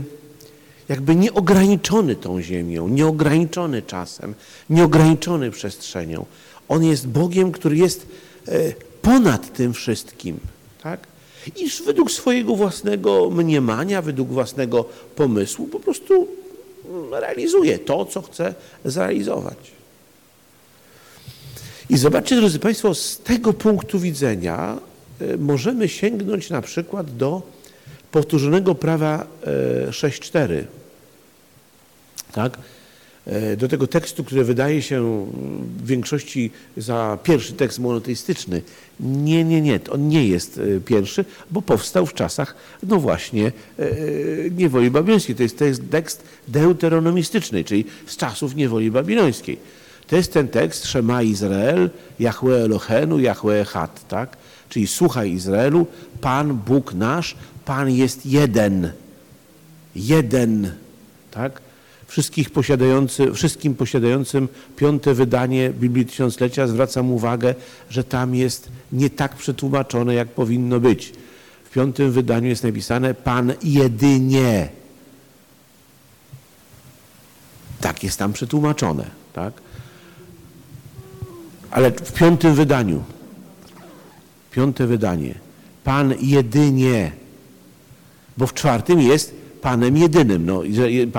jakby nieograniczony tą ziemią, nieograniczony czasem, nieograniczony przestrzenią. On jest Bogiem, który jest e, ponad tym wszystkim. Tak? Iż według swojego własnego mniemania, według własnego pomysłu po prostu realizuje to, co chce zrealizować. I zobaczcie, drodzy Państwo, z tego punktu widzenia e, możemy sięgnąć na przykład do powtórzonego prawa 6.4. E, tak? E, do tego tekstu, który wydaje się w większości za pierwszy tekst monoteistyczny. Nie, nie, nie, on nie jest pierwszy, bo powstał w czasach, no właśnie, niewoli babilońskiej. To jest, to jest tekst deuteronomistyczny, czyli z czasów niewoli babilońskiej. To jest ten tekst Szema Izrael, Jahwe Elohenu, Jahwe Echad, tak? Czyli słuchaj Izraelu, Pan Bóg nasz, Pan jest jeden. Jeden, tak? Wszystkich posiadający, wszystkim posiadającym piąte wydanie Biblii Tysiąclecia zwracam uwagę, że tam jest nie tak przetłumaczone, jak powinno być. W piątym wydaniu jest napisane Pan jedynie. Tak jest tam przetłumaczone, tak? Ale w piątym wydaniu, piąte wydanie, Pan jedynie, bo w czwartym jest Panem jedynym, no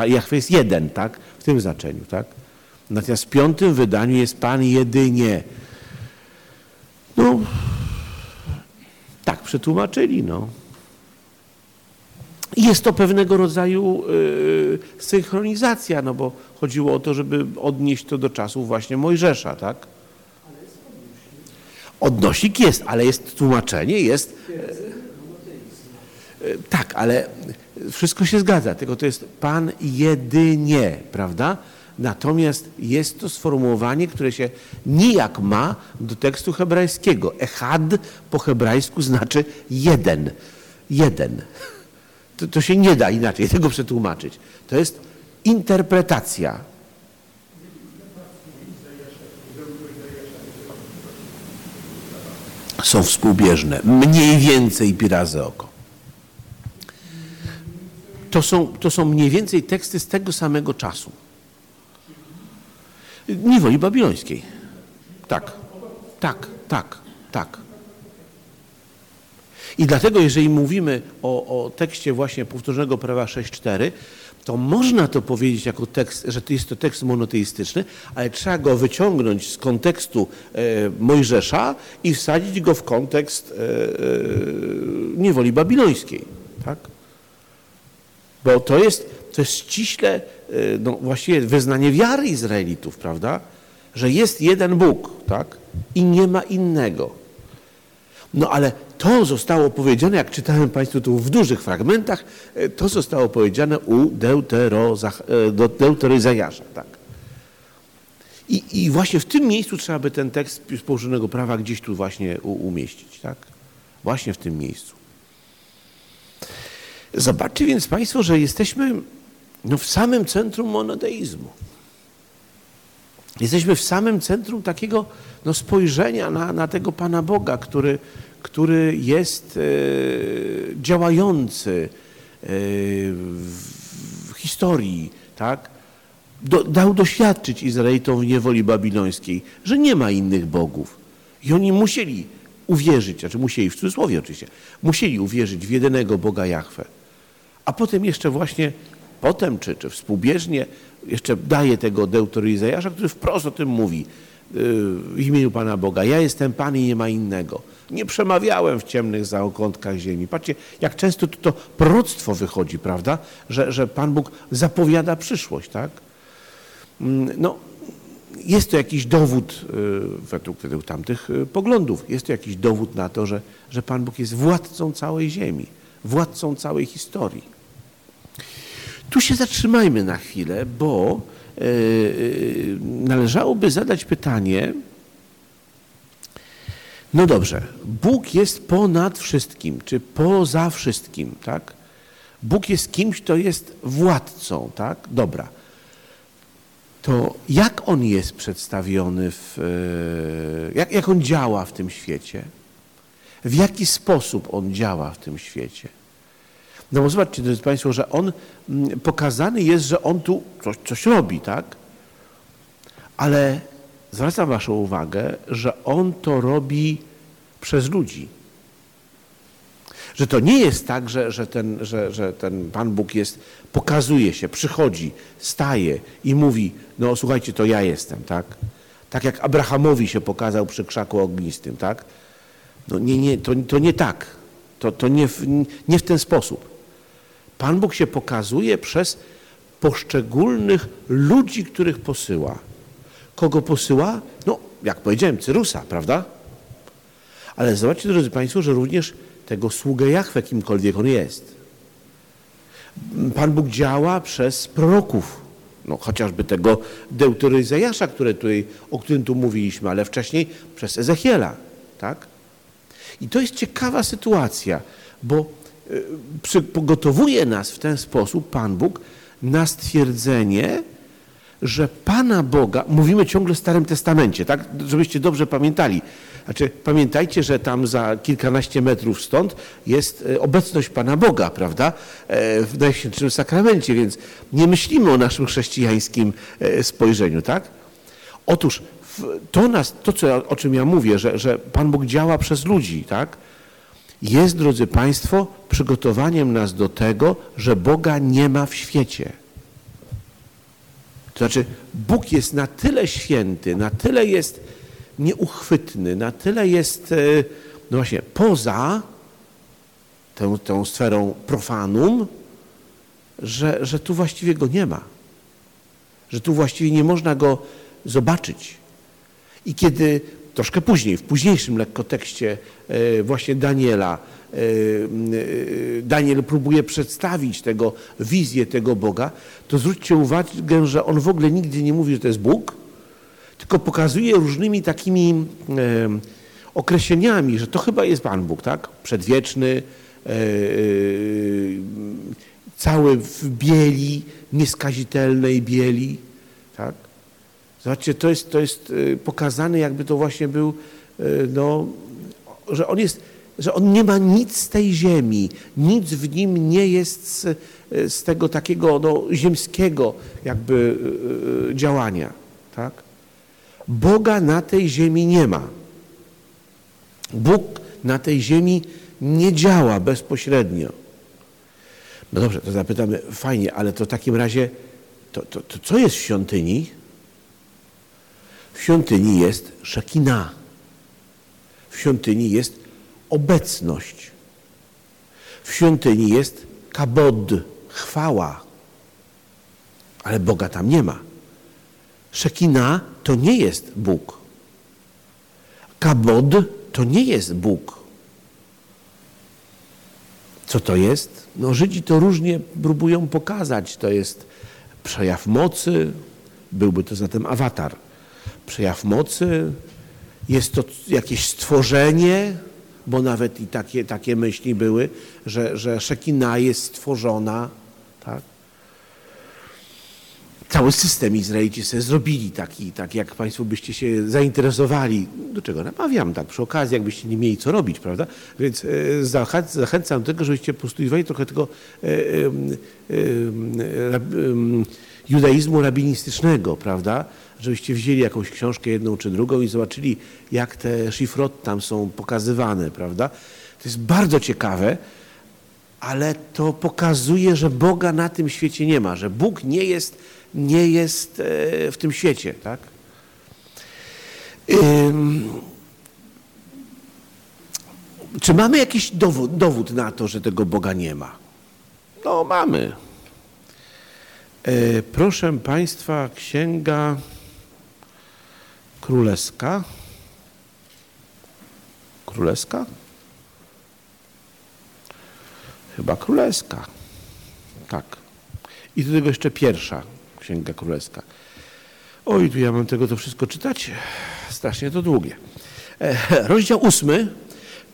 Jachwy jest jeden, tak, w tym znaczeniu, tak. Natomiast w piątym wydaniu jest Pan jedynie. No, tak przetłumaczyli, no. Jest to pewnego rodzaju yy, synchronizacja, no bo chodziło o to, żeby odnieść to do czasów właśnie Mojżesza, tak? Odnosik jest, ale jest tłumaczenie, jest. E, tak, ale wszystko się zgadza, tylko to jest Pan jedynie, prawda? Natomiast jest to sformułowanie, które się nijak ma do tekstu hebrajskiego. Echad po hebrajsku znaczy jeden. Jeden. To, to się nie da inaczej tego przetłumaczyć. To jest interpretacja są współbieżne. Mniej więcej pi razy oko. To są, to są mniej więcej teksty z tego samego czasu. Niewoli babilońskiej. Tak. Tak, tak, tak. I dlatego, jeżeli mówimy o, o tekście właśnie powtórzonego prawa 6.4, to można to powiedzieć jako tekst, że to jest to tekst monoteistyczny, ale trzeba go wyciągnąć z kontekstu e, Mojżesza i wsadzić go w kontekst e, e, niewoli babilońskiej. Tak? Bo to jest, to jest ściśle no, właściwie wyznanie wiary Izraelitów, prawda? Że jest jeden Bóg, tak? I nie ma innego. No ale to zostało powiedziane, jak czytałem Państwu tu w dużych fragmentach, e, to zostało powiedziane u Deuteroizajasza. Tak. I, I właśnie w tym miejscu trzeba by ten tekst z położonego prawa gdzieś tu właśnie umieścić. Tak? Właśnie w tym miejscu. Zobaczcie więc Państwo, że jesteśmy no, w samym centrum monoteizmu. Jesteśmy w samym centrum takiego no, spojrzenia na, na tego Pana Boga, który, który jest e, działający e, w historii, tak? Do, dał doświadczyć Izraelitom w niewoli babilońskiej, że nie ma innych bogów. I oni musieli uwierzyć, znaczy musieli w cudzysłowie oczywiście, musieli uwierzyć w jedynego Boga Jahwe. A potem jeszcze właśnie, potem czy, czy współbieżnie jeszcze daje tego Deuteroizajasza, który wprost o tym mówi w imieniu Pana Boga. Ja jestem Pan i nie ma innego. Nie przemawiałem w ciemnych zaokątkach ziemi. Patrzcie, jak często to, to proroctwo wychodzi, prawda? Że, że Pan Bóg zapowiada przyszłość, tak? Mm, no, jest to jakiś dowód, y, według, według tamtych y, poglądów, jest to jakiś dowód na to, że, że Pan Bóg jest władcą całej ziemi, władcą całej historii. Tu się zatrzymajmy na chwilę, bo yy, należałoby zadać pytanie, no dobrze, Bóg jest ponad wszystkim, czy poza wszystkim, tak? Bóg jest kimś, kto jest władcą, tak? Dobra. To jak on jest przedstawiony, w, e, jak, jak on działa w tym świecie? W jaki sposób on działa w tym świecie? No bo zobaczcie, drodzy Państwo, że on mm, pokazany jest, że on tu coś, coś robi, tak? Ale zwracam Waszą uwagę, że on to robi przez ludzi. Że to nie jest tak, że, że, ten, że, że ten Pan Bóg jest, pokazuje się, przychodzi, staje i mówi, no słuchajcie, to ja jestem, tak? Tak jak Abrahamowi się pokazał przy krzaku ognistym, tak? No nie, nie, to, to nie tak. To, to nie, w, nie w ten sposób. Pan Bóg się pokazuje przez poszczególnych ludzi, których posyła. Kogo posyła? No, jak powiedziałem, Cyrusa, prawda? Ale zobaczcie, drodzy Państwo, że również tego sługę Jachwę, kimkolwiek on jest. Pan Bóg działa przez proroków, no, chociażby tego Deuteroizajasza, które tutaj, o którym tu mówiliśmy, ale wcześniej przez Ezechiela. Tak? I to jest ciekawa sytuacja, bo przygotowuje nas w ten sposób Pan Bóg na stwierdzenie, że Pana Boga, mówimy ciągle w Starym Testamencie, tak, żebyście dobrze pamiętali. Znaczy, pamiętajcie, że tam za kilkanaście metrów stąd jest e, obecność Pana Boga, prawda, e, w Najświętszym Sakramencie, więc nie myślimy o naszym chrześcijańskim e, spojrzeniu, tak? Otóż to, nas, to co, o czym ja mówię, że, że Pan Bóg działa przez ludzi, tak? Jest, drodzy Państwo, przygotowaniem nas do tego, że Boga nie ma w świecie. To znaczy, Bóg jest na tyle święty, na tyle jest nieuchwytny, na tyle jest, e, no właśnie, poza tą, tą sferą profanum, że, że tu właściwie go nie ma. Że tu właściwie nie można go zobaczyć. I kiedy troszkę później, w późniejszym lekko tekście e, właśnie Daniela, e, e, Daniel próbuje przedstawić tego wizję tego Boga, to zwróćcie uwagę, że on w ogóle nigdy nie mówi, że to jest Bóg, tylko pokazuje różnymi takimi określeniami, że to chyba jest Pan Bóg, tak? Przedwieczny, cały w bieli, nieskazitelnej bieli, tak? Zobaczcie, to jest, to jest y, pokazane, jakby to właśnie był, y, no, że on jest, że on nie ma nic z tej ziemi, nic w nim nie jest z, z tego takiego no, ziemskiego jakby y, działania. Tak? Boga na tej ziemi nie ma. Bóg na tej ziemi nie działa bezpośrednio. No dobrze, to zapytamy, fajnie, ale to w takim razie, to, to, to co jest w świątyni? W świątyni jest szekina. W świątyni jest obecność. W świątyni jest kabod, chwała. Ale Boga tam nie ma. Szekina to nie jest Bóg. Kabod to nie jest Bóg. Co to jest? No Żydzi to różnie próbują pokazać. To jest przejaw mocy, byłby to zatem awatar. Przejaw mocy, jest to jakieś stworzenie, bo nawet i takie, takie myśli były, że, że Szekina jest stworzona. Tak? Cały system Izraelici sobie zrobili taki, tak jak Państwo byście się zainteresowali, do czego namawiam, tak przy okazji, jakbyście nie mieli co robić, prawda? Więc e, zachęcam do tego, żebyście postudiowali trochę tego e, e, judaizmu rabinistycznego, prawda? Żebyście wzięli jakąś książkę jedną czy drugą i zobaczyli, jak te szifrot tam są pokazywane, prawda? To jest bardzo ciekawe, ale to pokazuje, że Boga na tym świecie nie ma, że Bóg nie jest nie jest e, w tym świecie. Tak? Czy mamy jakiś dowód, dowód na to, że tego Boga nie ma? No, mamy. E, proszę Państwa, Księga Królewska. Królewska? Chyba królewska. Tak. I do tego jeszcze pierwsza Księga Królewska. Oj, tu ja mam tego to wszystko czytać. Strasznie to długie. E, rozdział ósmy.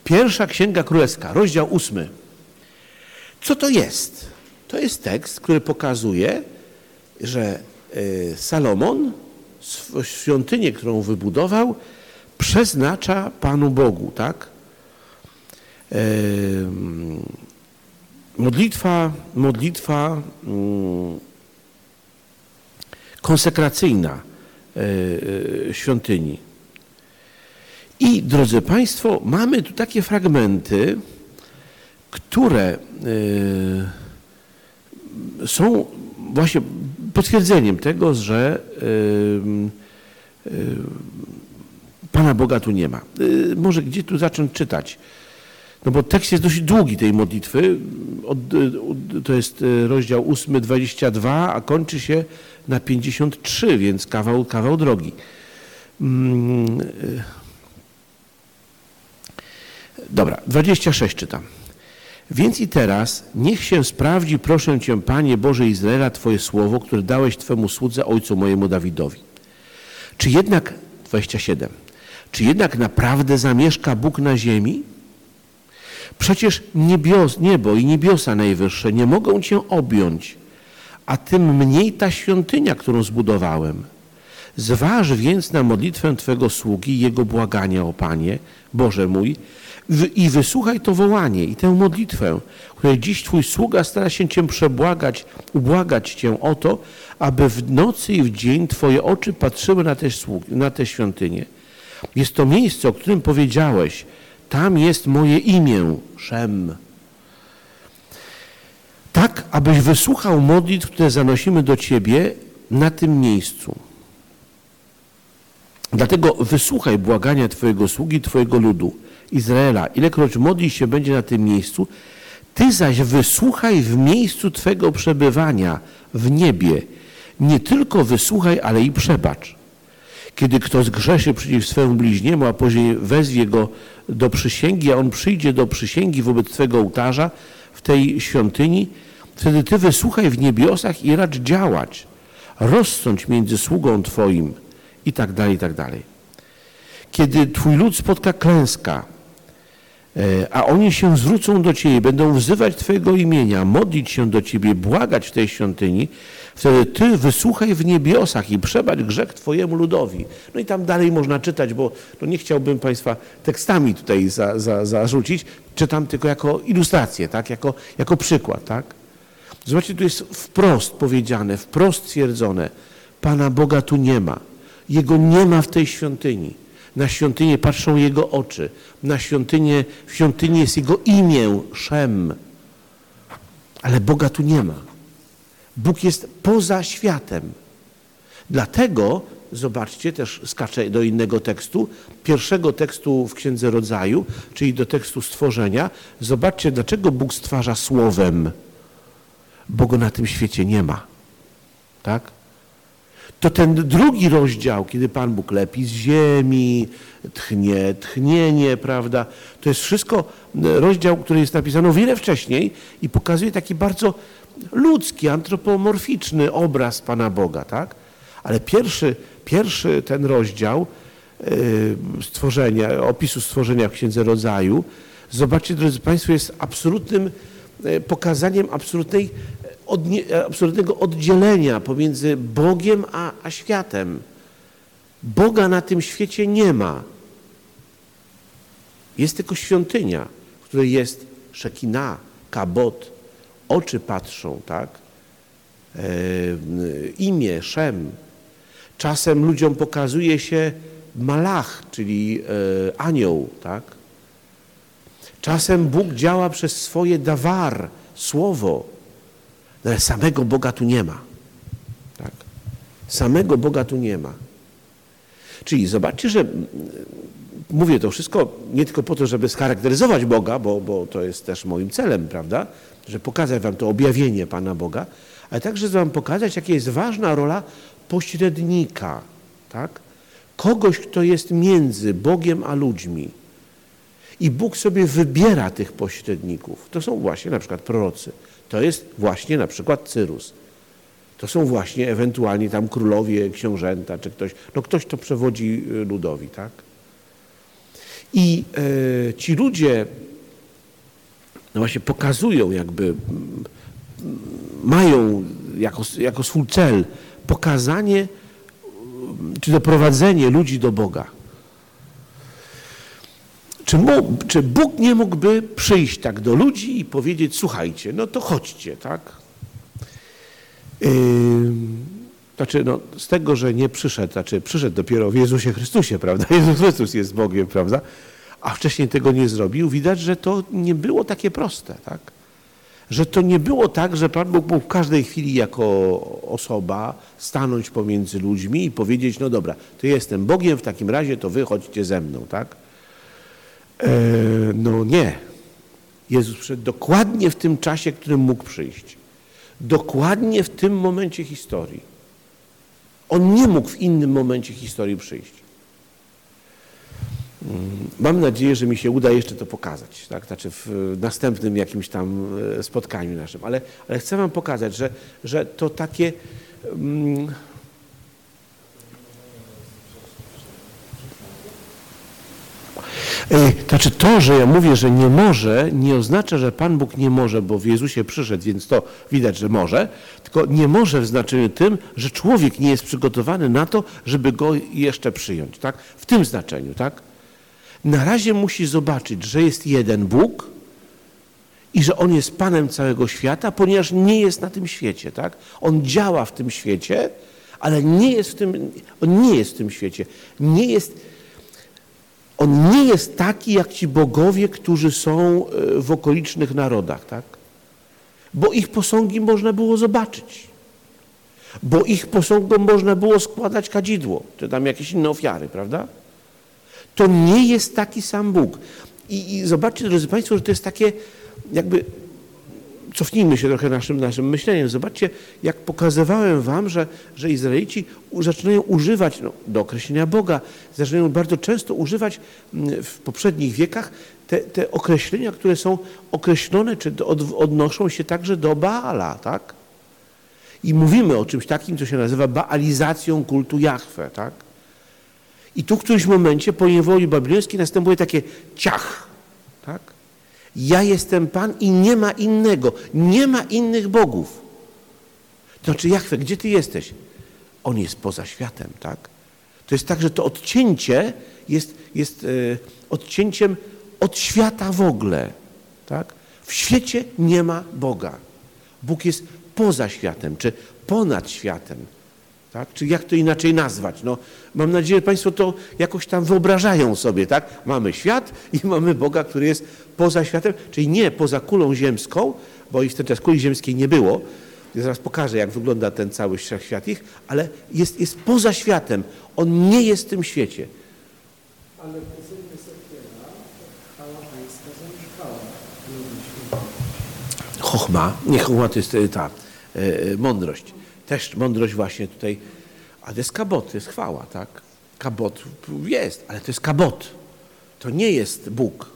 Pierwsza Księga Królewska. Rozdział ósmy. Co to jest? To jest tekst, który pokazuje, że e, Salomon świątynię, którą wybudował, przeznacza Panu Bogu, tak? Modlitwa, modlitwa mm, konsekracyjna e, e, świątyni. I drodzy Państwo, mamy tu takie fragmenty, które e, są właśnie potwierdzeniem tego, że Pana Boga tu nie ma. Może gdzie tu zacząć czytać? No bo tekst jest dość długi tej modlitwy. to jest rozdział 8, 22, a kończy się na 53, więc kawał, kawał drogi. Mm, y, dobra, 26 czytam. Więc i teraz niech się sprawdzi, proszę Cię, Panie Boże Izraela, Twoje słowo, które dałeś Twemu słudze, ojcu mojemu Dawidowi. Czy jednak, 27, czy jednak naprawdę zamieszka Bóg na ziemi? Przecież niebios, niebo i niebiosa najwyższe nie mogą Cię objąć, a tym mniej ta świątynia, którą zbudowałem. Zważ więc na modlitwę Twego sługi jego błagania, o Panie, Boże mój, i wysłuchaj to wołanie i tę modlitwę, której dziś Twój sługa stara się Cię przebłagać, ubłagać Cię o to, aby w nocy i w dzień Twoje oczy patrzyły na te, na te świątynie. Jest to miejsce, o którym powiedziałeś, tam jest moje imię, Szem tak abyś wysłuchał modlitw, które zanosimy do Ciebie na tym miejscu. Dlatego wysłuchaj błagania Twojego sługi, Twojego ludu, Izraela. Ilekroć modli się będzie na tym miejscu, Ty zaś wysłuchaj w miejscu Twego przebywania, w niebie. Nie tylko wysłuchaj, ale i przebacz. Kiedy kto zgrzeszy przeciw swemu bliźniemu, a później wezwie go do przysięgi, a on przyjdzie do przysięgi wobec Twego ołtarza w tej świątyni, Wtedy Ty wysłuchaj w niebiosach i racz działać. Rozsądź między sługą Twoim i tak dalej, i tak dalej. Kiedy Twój lud spotka klęska, a oni się zwrócą do Ciebie, będą wzywać Twojego imienia, modlić się do Ciebie, błagać w tej świątyni, wtedy Ty wysłuchaj w niebiosach i przebacz grzech Twojemu ludowi. No i tam dalej można czytać, bo no nie chciałbym Państwa tekstami tutaj za, za, zarzucić, czytam tylko jako ilustrację, tak? jako, jako przykład. Tak? Zobaczcie, tu jest wprost powiedziane, wprost stwierdzone, Pana Boga tu nie ma. Jego nie ma w tej świątyni. Na świątynię patrzą Jego oczy. Na świątynię, w świątyni jest Jego imię, Szem. Ale Boga tu nie ma. Bóg jest poza światem. Dlatego, zobaczcie, też skaczę do innego tekstu, pierwszego tekstu w Księdze Rodzaju, czyli do tekstu stworzenia. Zobaczcie, dlaczego Bóg stwarza słowem, bo go na tym świecie nie ma. Tak? To ten drugi rozdział, kiedy Pan Bóg lepi z ziemi, tchnie, tchnienie, prawda? To jest wszystko rozdział, który jest napisany wiele wcześniej i pokazuje taki bardzo ludzki, antropomorficzny obraz Pana Boga, tak? Ale pierwszy, pierwszy ten rozdział yy, stworzenia, opisu stworzenia w Księdze Rodzaju, zobaczcie, drodzy Państwo, jest absolutnym yy, pokazaniem absolutnej, odnie, absolutnego oddzielenia pomiędzy Bogiem a, a światem. Boga na tym świecie nie ma. Jest tylko świątynia, w której jest szekina, kabot, oczy patrzą, tak? E, imię, szem. Czasem ludziom pokazuje się malach, czyli e, anioł, tak? Czasem Bóg działa przez swoje dawar, słowo, ale samego Boga tu nie ma. Tak? Samego Boga tu nie ma. Czyli zobaczcie, że mówię to wszystko nie tylko po to, żeby scharakteryzować Boga, bo, bo to jest też moim celem, prawda? Że pokazać wam to objawienie Pana Boga, ale także wam pokazać, jaka jest ważna rola pośrednika, tak? Kogoś, kto jest między Bogiem a ludźmi. I Bóg sobie wybiera tych pośredników. To są właśnie na przykład prorocy. To jest właśnie na przykład Cyrus. To są właśnie ewentualnie tam królowie, książęta, czy ktoś, no ktoś to przewodzi ludowi, tak? I e, ci ludzie no właśnie pokazują jakby, mają jako, jako swój cel pokazanie czy doprowadzenie ludzi do Boga. Czy, mógł, czy Bóg nie mógłby przyjść tak do ludzi i powiedzieć, słuchajcie, no to chodźcie, tak? Yy, znaczy, no, z tego, że nie przyszedł, znaczy przyszedł dopiero w Jezusie Chrystusie, prawda? Jezus Chrystus jest Bogiem, prawda? A wcześniej tego nie zrobił. Widać, że to nie było takie proste, tak? Że to nie było tak, że Pan Bóg mógł w każdej chwili jako osoba stanąć pomiędzy ludźmi i powiedzieć, no dobra, to jestem Bogiem, w takim razie to wy chodźcie ze mną, tak? E, no nie. Jezus przyszedł dokładnie w tym czasie, w którym mógł przyjść. Dokładnie w tym momencie historii. On nie mógł w innym momencie historii przyjść. Mam nadzieję, że mi się uda jeszcze to pokazać, tak? znaczy w następnym jakimś tam e, spotkaniu naszym, ale, ale chcę Wam pokazać, że, że to takie. Um, Znaczy to, że ja mówię, że nie może, nie oznacza, że Pan Bóg nie może, bo w Jezusie przyszedł, więc to widać, że może, tylko nie może w znaczeniu tym, że człowiek nie jest przygotowany na to, żeby go jeszcze przyjąć. Tak? W tym znaczeniu, tak? Na razie musi zobaczyć, że jest jeden Bóg i że On jest Panem całego świata, ponieważ nie jest na tym świecie. Tak? On działa w tym świecie, ale nie jest w tym, on nie jest w tym świecie. Nie jest, on nie jest taki jak ci bogowie, którzy są e, w okolicznych narodach. Tak? Bo ich posągi można było zobaczyć. Bo ich posągom można było składać kadzidło, czy tam jakieś inne ofiary, prawda? To nie jest taki sam Bóg. I, I, zobaczcie, drodzy Państwo, że to jest takie jakby, cofnijmy się trochę naszym, naszym myśleniem. Zobaczcie, jak pokazywałem Wam, że, że Izraelici zaczynają używać, no, do określenia Boga, zaczynają bardzo często używać mm, w poprzednich wiekach te, te określenia, które są określone, czy od, odnoszą się także do Baala, tak? I mówimy o czymś takim, co się nazywa baalizacją kultu Jahwe, tak? I tu w którymś momencie po niewoli babilońskiej następuje takie ciach. Tak? Ja jestem Pan i nie ma innego. Nie ma innych bogów. To znaczy, Jachwę, gdzie Ty jesteś? On jest poza światem, tak? To jest tak, że to odcięcie jest, jest e, odcięciem od świata w ogóle. Tak? W świecie nie ma Boga. Bóg jest poza światem, czy ponad światem. Tak? Czy jak to inaczej nazwać? No, mam nadzieję, że Państwo to jakoś tam wyobrażają sobie. Tak? Mamy świat i mamy Boga, który jest poza światem, czyli nie poza kulą ziemską, bo ich wtedy kuli ziemskiej nie było. Ja zaraz pokażę, jak wygląda ten cały świat ich, ale jest, jest poza światem. On nie jest w tym świecie. Ale pozytywnie Ezechiela chwała pańska zamieszkała Chochma, nie chochma to jest e, ta e, mądrość. Też mądrość właśnie tutaj, a to jest kabot, to jest chwała, tak? Kabot jest, ale to jest kabot. To nie jest Bóg,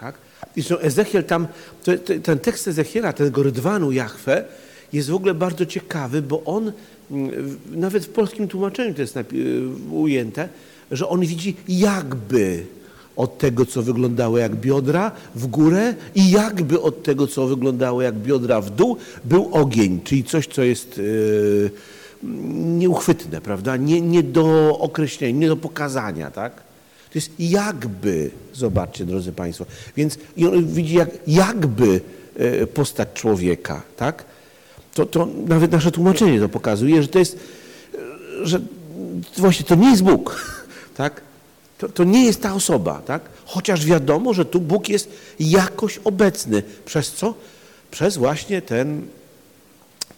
tak? I zresztą Ezechiel tam, to, to, ten tekst Ezechiela, tego rydwanu Jahwe, jest w ogóle bardzo ciekawy, bo on, mm, nawet w polskim tłumaczeniu to jest ujęte, że on widzi jakby od tego, co wyglądało jak biodra w górę i jakby od tego, co wyglądało jak biodra w dół, był ogień, czyli coś, co jest yy, nieuchwytne, prawda? Nie, nie do określenia, nie do pokazania, tak? To jest jakby, zobaczcie, drodzy Państwo. Więc widzi jak, jakby yy, postać człowieka, tak? To, to nawet nasze tłumaczenie to pokazuje, że to jest, że właśnie to nie jest Bóg, tak? To, to nie jest ta osoba, tak? Chociaż wiadomo, że tu Bóg jest jakoś obecny. Przez co? Przez właśnie ten,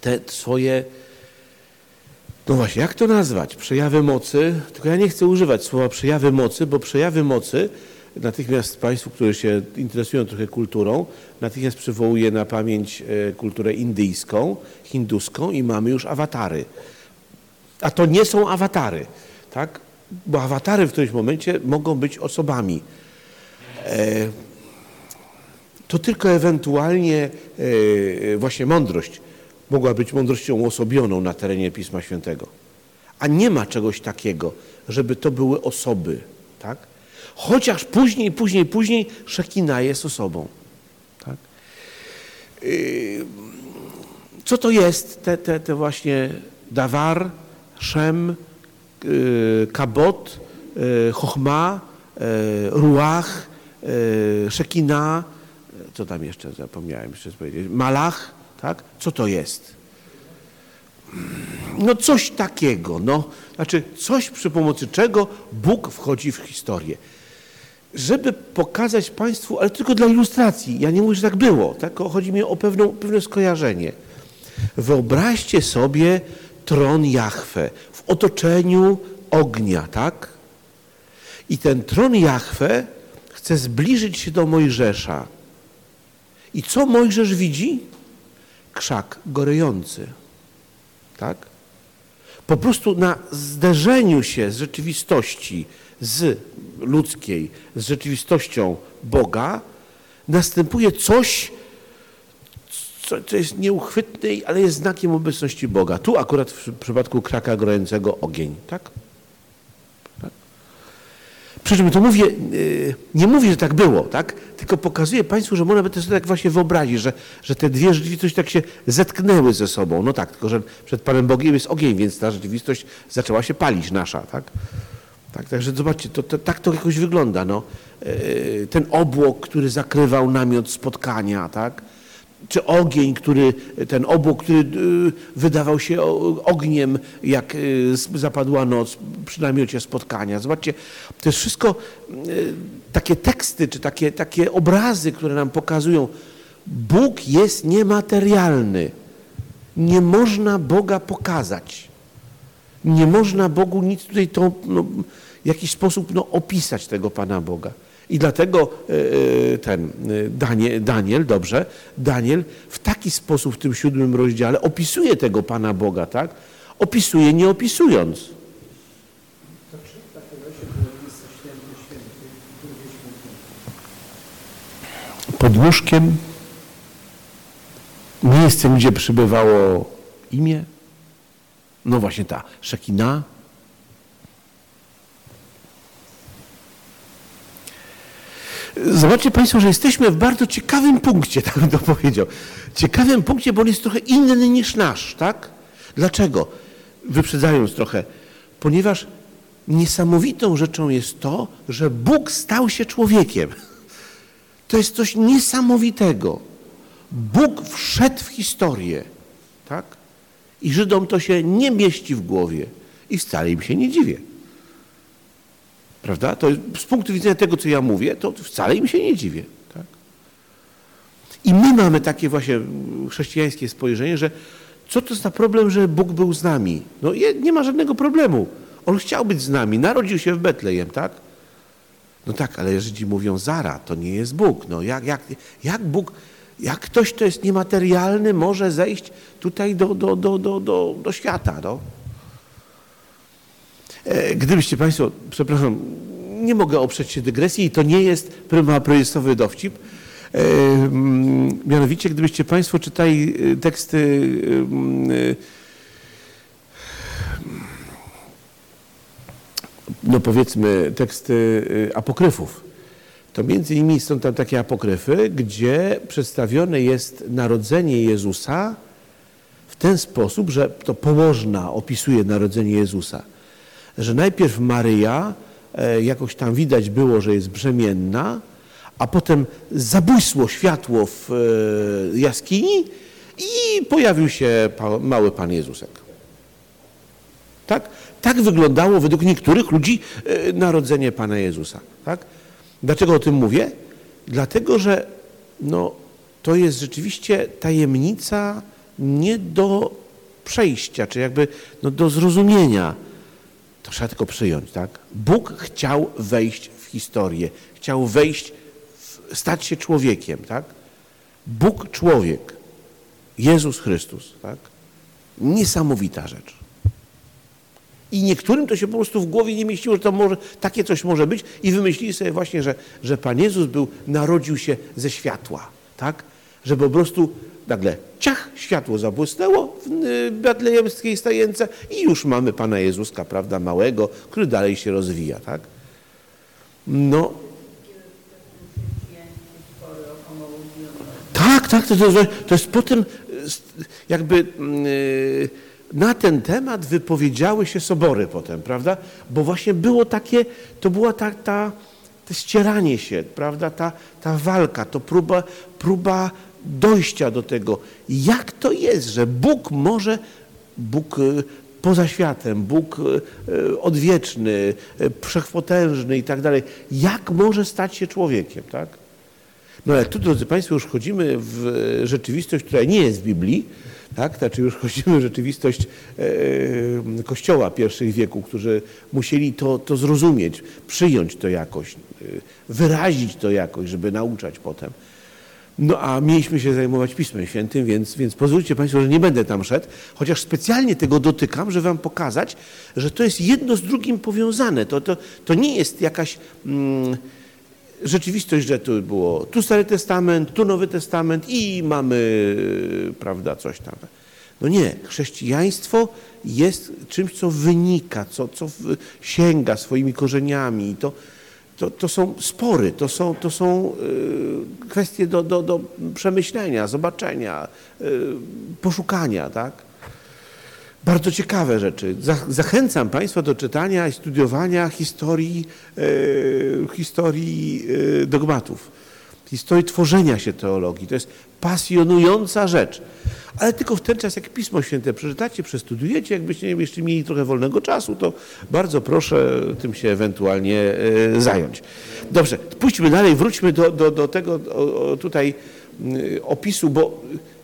te swoje, no właśnie, jak to nazwać? Przejawy mocy. Tylko ja nie chcę używać słowa przejawy mocy, bo przejawy mocy natychmiast Państwu, którzy się interesują trochę kulturą, natychmiast przywołuje na pamięć e, kulturę indyjską, hinduską i mamy już awatary. A to nie są awatary, tak? Bo awatary w którymś momencie mogą być osobami. E, to tylko ewentualnie e, właśnie mądrość mogła być mądrością uosobioną na terenie Pisma Świętego. A nie ma czegoś takiego, żeby to były osoby, tak? Chociaż później, później, później Szekina jest osobą. Tak? Co to jest te, te, te właśnie Dawar, Szem, Kabot, Chochma, Ruach, Szekina, co tam jeszcze zapomniałem jeszcze powiedzieć, Malach, tak? Co to jest? No coś takiego, no, znaczy coś przy pomocy czego Bóg wchodzi w historię żeby pokazać Państwu, ale tylko dla ilustracji, ja nie mówię, że tak było, tak? chodzi mi o pewną, pewne skojarzenie. Wyobraźcie sobie tron Jahwe w otoczeniu ognia, tak? I ten tron Jahwe chce zbliżyć się do Mojżesza. I co Mojżesz widzi? Krzak gorejący, tak? Po prostu na zderzeniu się z rzeczywistości, z ludzkiej, z rzeczywistością Boga, następuje coś, co, co jest nieuchwytne, ale jest znakiem obecności Boga. Tu akurat w przypadku kraka grojącego ogień, tak? tak? Przy czym to mówię, y, nie mówię, że tak było, tak? Tylko pokazuję Państwu, że można by to sobie tak właśnie wyobrazić, że, że te dwie rzeczywistości tak się zetknęły ze sobą. No tak, tylko że przed Panem Bogiem jest ogień, więc ta rzeczywistość zaczęła się palić, nasza, tak? Tak, także zobaczcie, to, to, tak to jakoś wygląda. No. E, ten obłok, który zakrywał namiot spotkania, tak? Czy ogień, który, ten obłok, który e, wydawał się ogniem, jak e, zapadła noc przy namiocie spotkania. Zobaczcie, to jest wszystko takie teksty, czy takie, takie obrazy, które nam pokazują, Bóg jest niematerialny. Nie można Boga pokazać. Nie można Bogu nic tutaj to, no, w jakiś sposób no, opisać tego Pana Boga. I dlatego e, e, ten e, Daniel, Daniel, dobrze, Daniel w taki sposób w tym siódmym rozdziale opisuje tego Pana Boga, tak? Opisuje nie opisując. To czy w? Pod łóżkiem, miejscem, gdzie przybywało imię, no właśnie ta Szekina, Zobaczcie Państwo, że jesteśmy w bardzo ciekawym punkcie, tak bym to powiedział. Ciekawym punkcie, bo on jest trochę inny niż nasz, tak? Dlaczego? Wyprzedzając trochę. Ponieważ niesamowitą rzeczą jest to, że Bóg stał się człowiekiem. To jest coś niesamowitego. Bóg wszedł w historię, tak? I Żydom to się nie mieści w głowie i wcale im się nie dziwię. Prawda? To z punktu widzenia tego, co ja mówię, to wcale im się nie dziwię. Tak? I my mamy takie właśnie chrześcijańskie spojrzenie, że co to za problem, że Bóg był z nami? No nie ma żadnego problemu. On chciał być z nami, narodził się w Betlejem, tak? No tak, ale Żydzi mówią, Zara, to nie jest Bóg. No jak, jak, jak Bóg, jak ktoś, kto jest niematerialny, może zejść tutaj do, do, do, do, do, do świata, no? E, gdybyście Państwo, przepraszam, nie mogę oprzeć się dygresji i to nie jest prymaprojestowy dowcip. E, mianowicie, gdybyście Państwo czytali e, teksty no powiedzmy teksty apokryfów, to między innymi są tam takie apokryfy, gdzie przedstawione jest narodzenie Jezusa w ten sposób, że to położna opisuje narodzenie Jezusa że najpierw Maryja, e, jakoś tam widać było, że jest brzemienna, a potem zabłysło światło w e, jaskini i pojawił się mały Pan Jezusek. Tak? Tak wyglądało według niektórych ludzi e, narodzenie Pana Jezusa. Tak? Dlaczego o tym mówię? Dlatego, że no, to jest rzeczywiście tajemnica nie do przejścia, czy jakby no, do zrozumienia to trzeba tylko przyjąć, tak? Bóg chciał wejść w historię, chciał wejść, w, stać się człowiekiem, tak? Bóg człowiek, Jezus Chrystus, tak? Niesamowita rzecz. I niektórym to się po prostu w głowie nie mieściło, że to może, takie coś może być i wymyślili sobie właśnie, że, że Pan Jezus był, narodził się ze światła, tak? Że po prostu nagle ciach, światło zabłysnęło w y, betlejemskiej stajence i już mamy Pana Jezuska, prawda, małego, który dalej się rozwija, tak? No. Tak, tak, to, to, to jest potem y, jakby yy, na ten temat wypowiedziały się sobory potem, prawda? Bo właśnie było takie, to była ta, ta to ścieranie się, prawda? Ta, ta walka, to próba, próba dojścia do tego, jak to jest, że Bóg może, Bóg e, poza światem, Bóg e, odwieczny, e, wszechpotężny i tak dalej, jak może stać się człowiekiem, tak? No ale tu, drodzy Państwo, już wchodzimy w rzeczywistość, która nie jest w Biblii, tak? Znaczy już wchodzimy w rzeczywistość Kościoła pierwszych wieków, którzy musieli to, to zrozumieć, przyjąć to jakoś, wyrazić to jakoś, żeby nauczać potem. No a mieliśmy się zajmować Pismem Świętym, więc, więc pozwólcie Państwo, że nie będę tam szedł, chociaż specjalnie tego dotykam, żeby Wam pokazać, że to jest jedno z drugim powiązane. To, to, to nie jest jakaś mm, rzeczywistość, że tu było tu Stary Testament, tu Nowy Testament i mamy, prawda, coś tam. No nie, chrześcijaństwo jest czymś, co wynika, co, co sięga swoimi korzeniami. To, to, to są spory, to są, to są y, kwestie do, do, do przemyślenia, zobaczenia, y, poszukania, tak? Bardzo ciekawe rzeczy. Zachęcam Państwa do czytania i studiowania historii, y, historii dogmatów, historii tworzenia się teologii. To jest pasjonująca rzecz ale tylko w ten czas, jak Pismo Święte przeczytacie, przestudiujecie, jakbyście jeszcze mieli trochę wolnego czasu, to bardzo proszę tym się ewentualnie e, zająć. Dobrze, pójdźmy dalej, wróćmy do, do, do tego tutaj mm, opisu, bo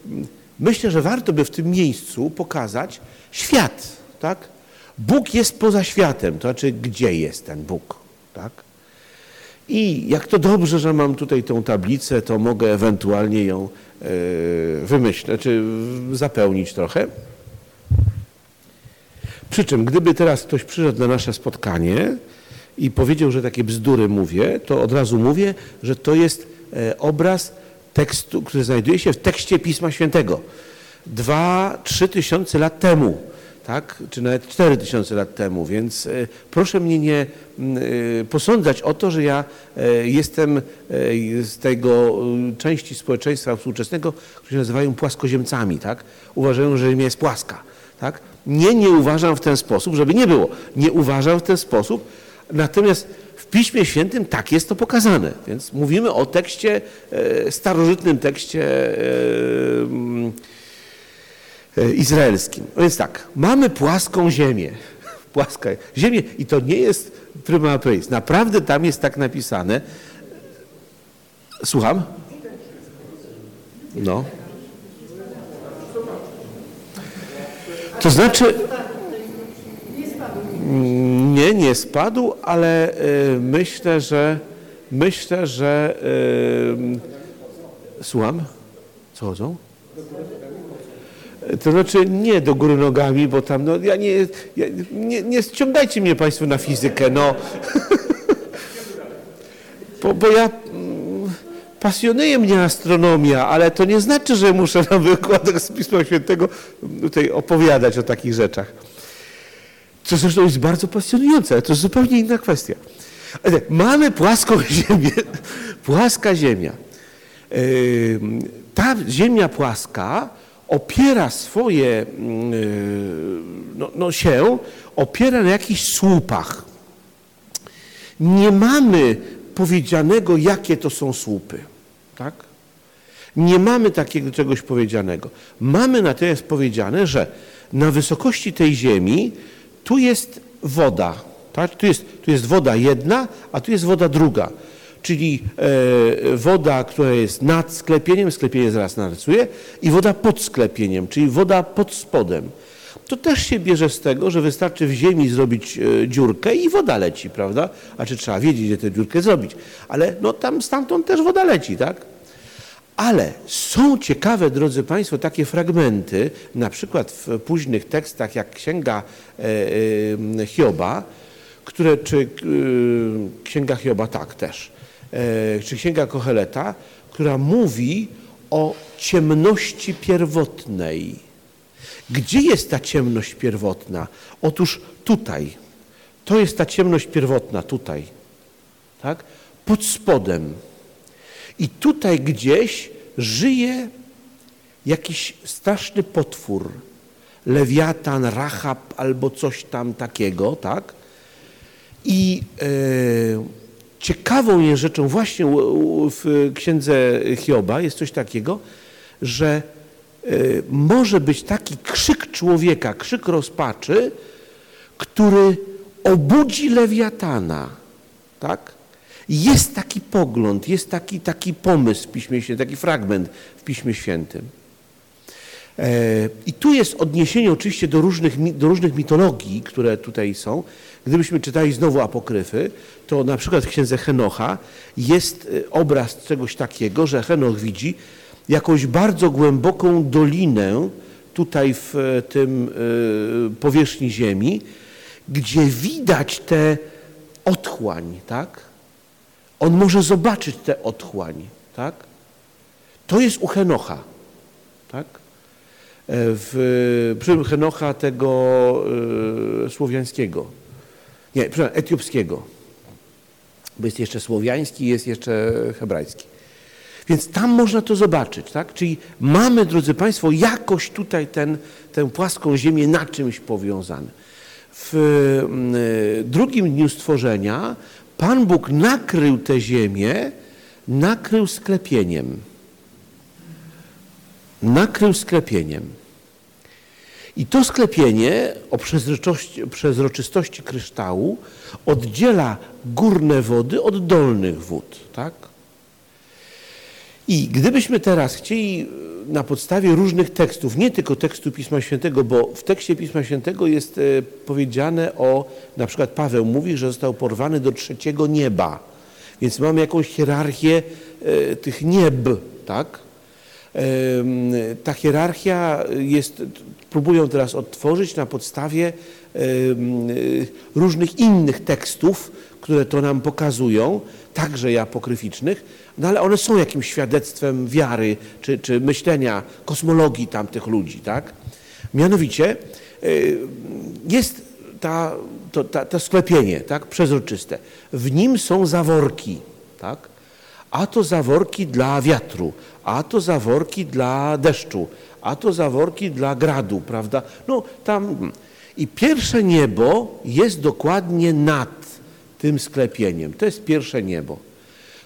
mm, myślę, że warto by w tym miejscu pokazać świat, tak? Bóg jest poza światem, to znaczy gdzie jest ten Bóg, tak? I jak to dobrze, że mam tutaj tą tablicę, to mogę ewentualnie ją e, wymyśleć, czy zapełnić trochę. Przy czym, gdyby teraz ktoś przyszedł na nasze spotkanie i powiedział, że takie bzdury mówię, to od razu mówię, że to jest e, obraz tekstu, który znajduje się w tekście Pisma Świętego. Dwa, trzy tysiące lat temu tak? czy nawet 4000 lat temu, więc e, proszę mnie nie e, posądzać o to, że ja e, jestem z tego części społeczeństwa współczesnego, którzy nazywają płaskoziemcami, tak? uważają, że Ziemia jest płaska. Tak? Nie, nie uważam w ten sposób, żeby nie było. Nie uważam w ten sposób, natomiast w Piśmie Świętym tak jest to pokazane. Więc mówimy o tekście, starożytnym tekście izraelskim. No więc tak, mamy płaską ziemię. Płaska ziemię i to nie jest prima aprilis. Naprawdę tam jest tak napisane. Słucham? No. To znaczy, nie, nie spadł, ale y, myślę, że myślę, że y, słucham? Co chodzą? To znaczy nie do góry nogami, bo tam, no ja nie, ja, nie, nie ściągajcie mnie Państwo na fizykę, no. bo, bo ja mm, pasjonuje mnie astronomia, ale to nie znaczy, że muszę na wykładach z Pisma Świętego tutaj opowiadać o takich rzeczach. Co zresztą jest bardzo pasjonujące, ale to jest zupełnie inna kwestia. Ale mamy płaską ziemię, płaska ziemia. Yy, Ta ziemia płaska opiera swoje, yy, no, no się, opiera na jakichś słupach. Nie mamy powiedzianego, jakie to są słupy. Tak? Nie mamy takiego czegoś powiedzianego. Mamy natomiast powiedziane, że na wysokości tej ziemi tu jest woda. Tak? Tu, jest, tu jest woda jedna, a tu jest woda druga. Czyli e, woda, która jest nad sklepieniem, sklepienie zaraz narysuję, i woda pod sklepieniem, czyli woda pod spodem. To też się bierze z tego, że wystarczy w ziemi zrobić e, dziurkę i woda leci, prawda? A czy trzeba wiedzieć, gdzie tę dziurkę zrobić. Ale no tam stamtąd też woda leci, tak? Ale są ciekawe, drodzy Państwo, takie fragmenty, na przykład w późnych tekstach, jak Księga e, Hioba, które, czy Księga Hioba, tak też, czy Księga Koheleta, która mówi o ciemności pierwotnej. Gdzie jest ta ciemność pierwotna? Otóż tutaj. To jest ta ciemność pierwotna, tutaj. Tak? Pod spodem. I tutaj gdzieś żyje jakiś straszny potwór, lewiatan, rachab albo coś tam takiego, tak? I e, ciekawą jest rzeczą właśnie w księdze Hioba jest coś takiego, że e, może być taki krzyk człowieka, krzyk rozpaczy, który obudzi lewiatana, tak? Jest taki pogląd, jest taki, taki pomysł w Piśmie Świętym, taki fragment w Piśmie Świętym. E, I tu jest odniesienie oczywiście do różnych, do różnych mitologii, które tutaj są. Gdybyśmy czytali znowu apokryfy, to na przykład w księdze Henocha jest e, obraz czegoś takiego, że Henoch widzi jakąś bardzo głęboką dolinę tutaj w e, tym powierzchni ziemi, gdzie widać tę otchłań, tak? On może zobaczyć tę otchłań, tak? To jest u Henocha, tak? E, w, przy Henocha tego y, słowiańskiego, nie, przepraszam, etiopskiego, bo jest jeszcze słowiański, jest jeszcze hebrajski. Więc tam można to zobaczyć, tak? Czyli mamy, drodzy Państwo, jakoś tutaj ten, tę płaską ziemię na czymś powiązane. W y, drugim dniu stworzenia Pan Bóg nakrył tę ziemię, nakrył sklepieniem. Nakrył sklepieniem. I to sklepienie o przezroczystości, przezroczystości kryształu oddziela górne wody od dolnych wód. Tak? I gdybyśmy teraz chcieli na podstawie różnych tekstów, nie tylko tekstu Pisma Świętego, bo w tekście Pisma Świętego jest e, powiedziane o, na przykład Paweł mówi, że został porwany do trzeciego nieba. Więc mamy jakąś hierarchię e, tych nieb, tak? Ta hierarchia jest, próbują teraz odtworzyć na podstawie różnych innych tekstów, które to nam pokazują, także i apokryficznych, no ale one są jakimś świadectwem wiary czy, czy myślenia, kosmologii tamtych ludzi, tak? Mianowicie y, jest ta, to, ta, to sklepienie, tak, przezroczyste. W nim są zaworki, tak? A to zaworki dla wiatru, a to zaworki dla deszczu, a to zaworki dla gradu, prawda? No tam i pierwsze niebo jest dokładnie nad tym sklepieniem. To jest pierwsze niebo.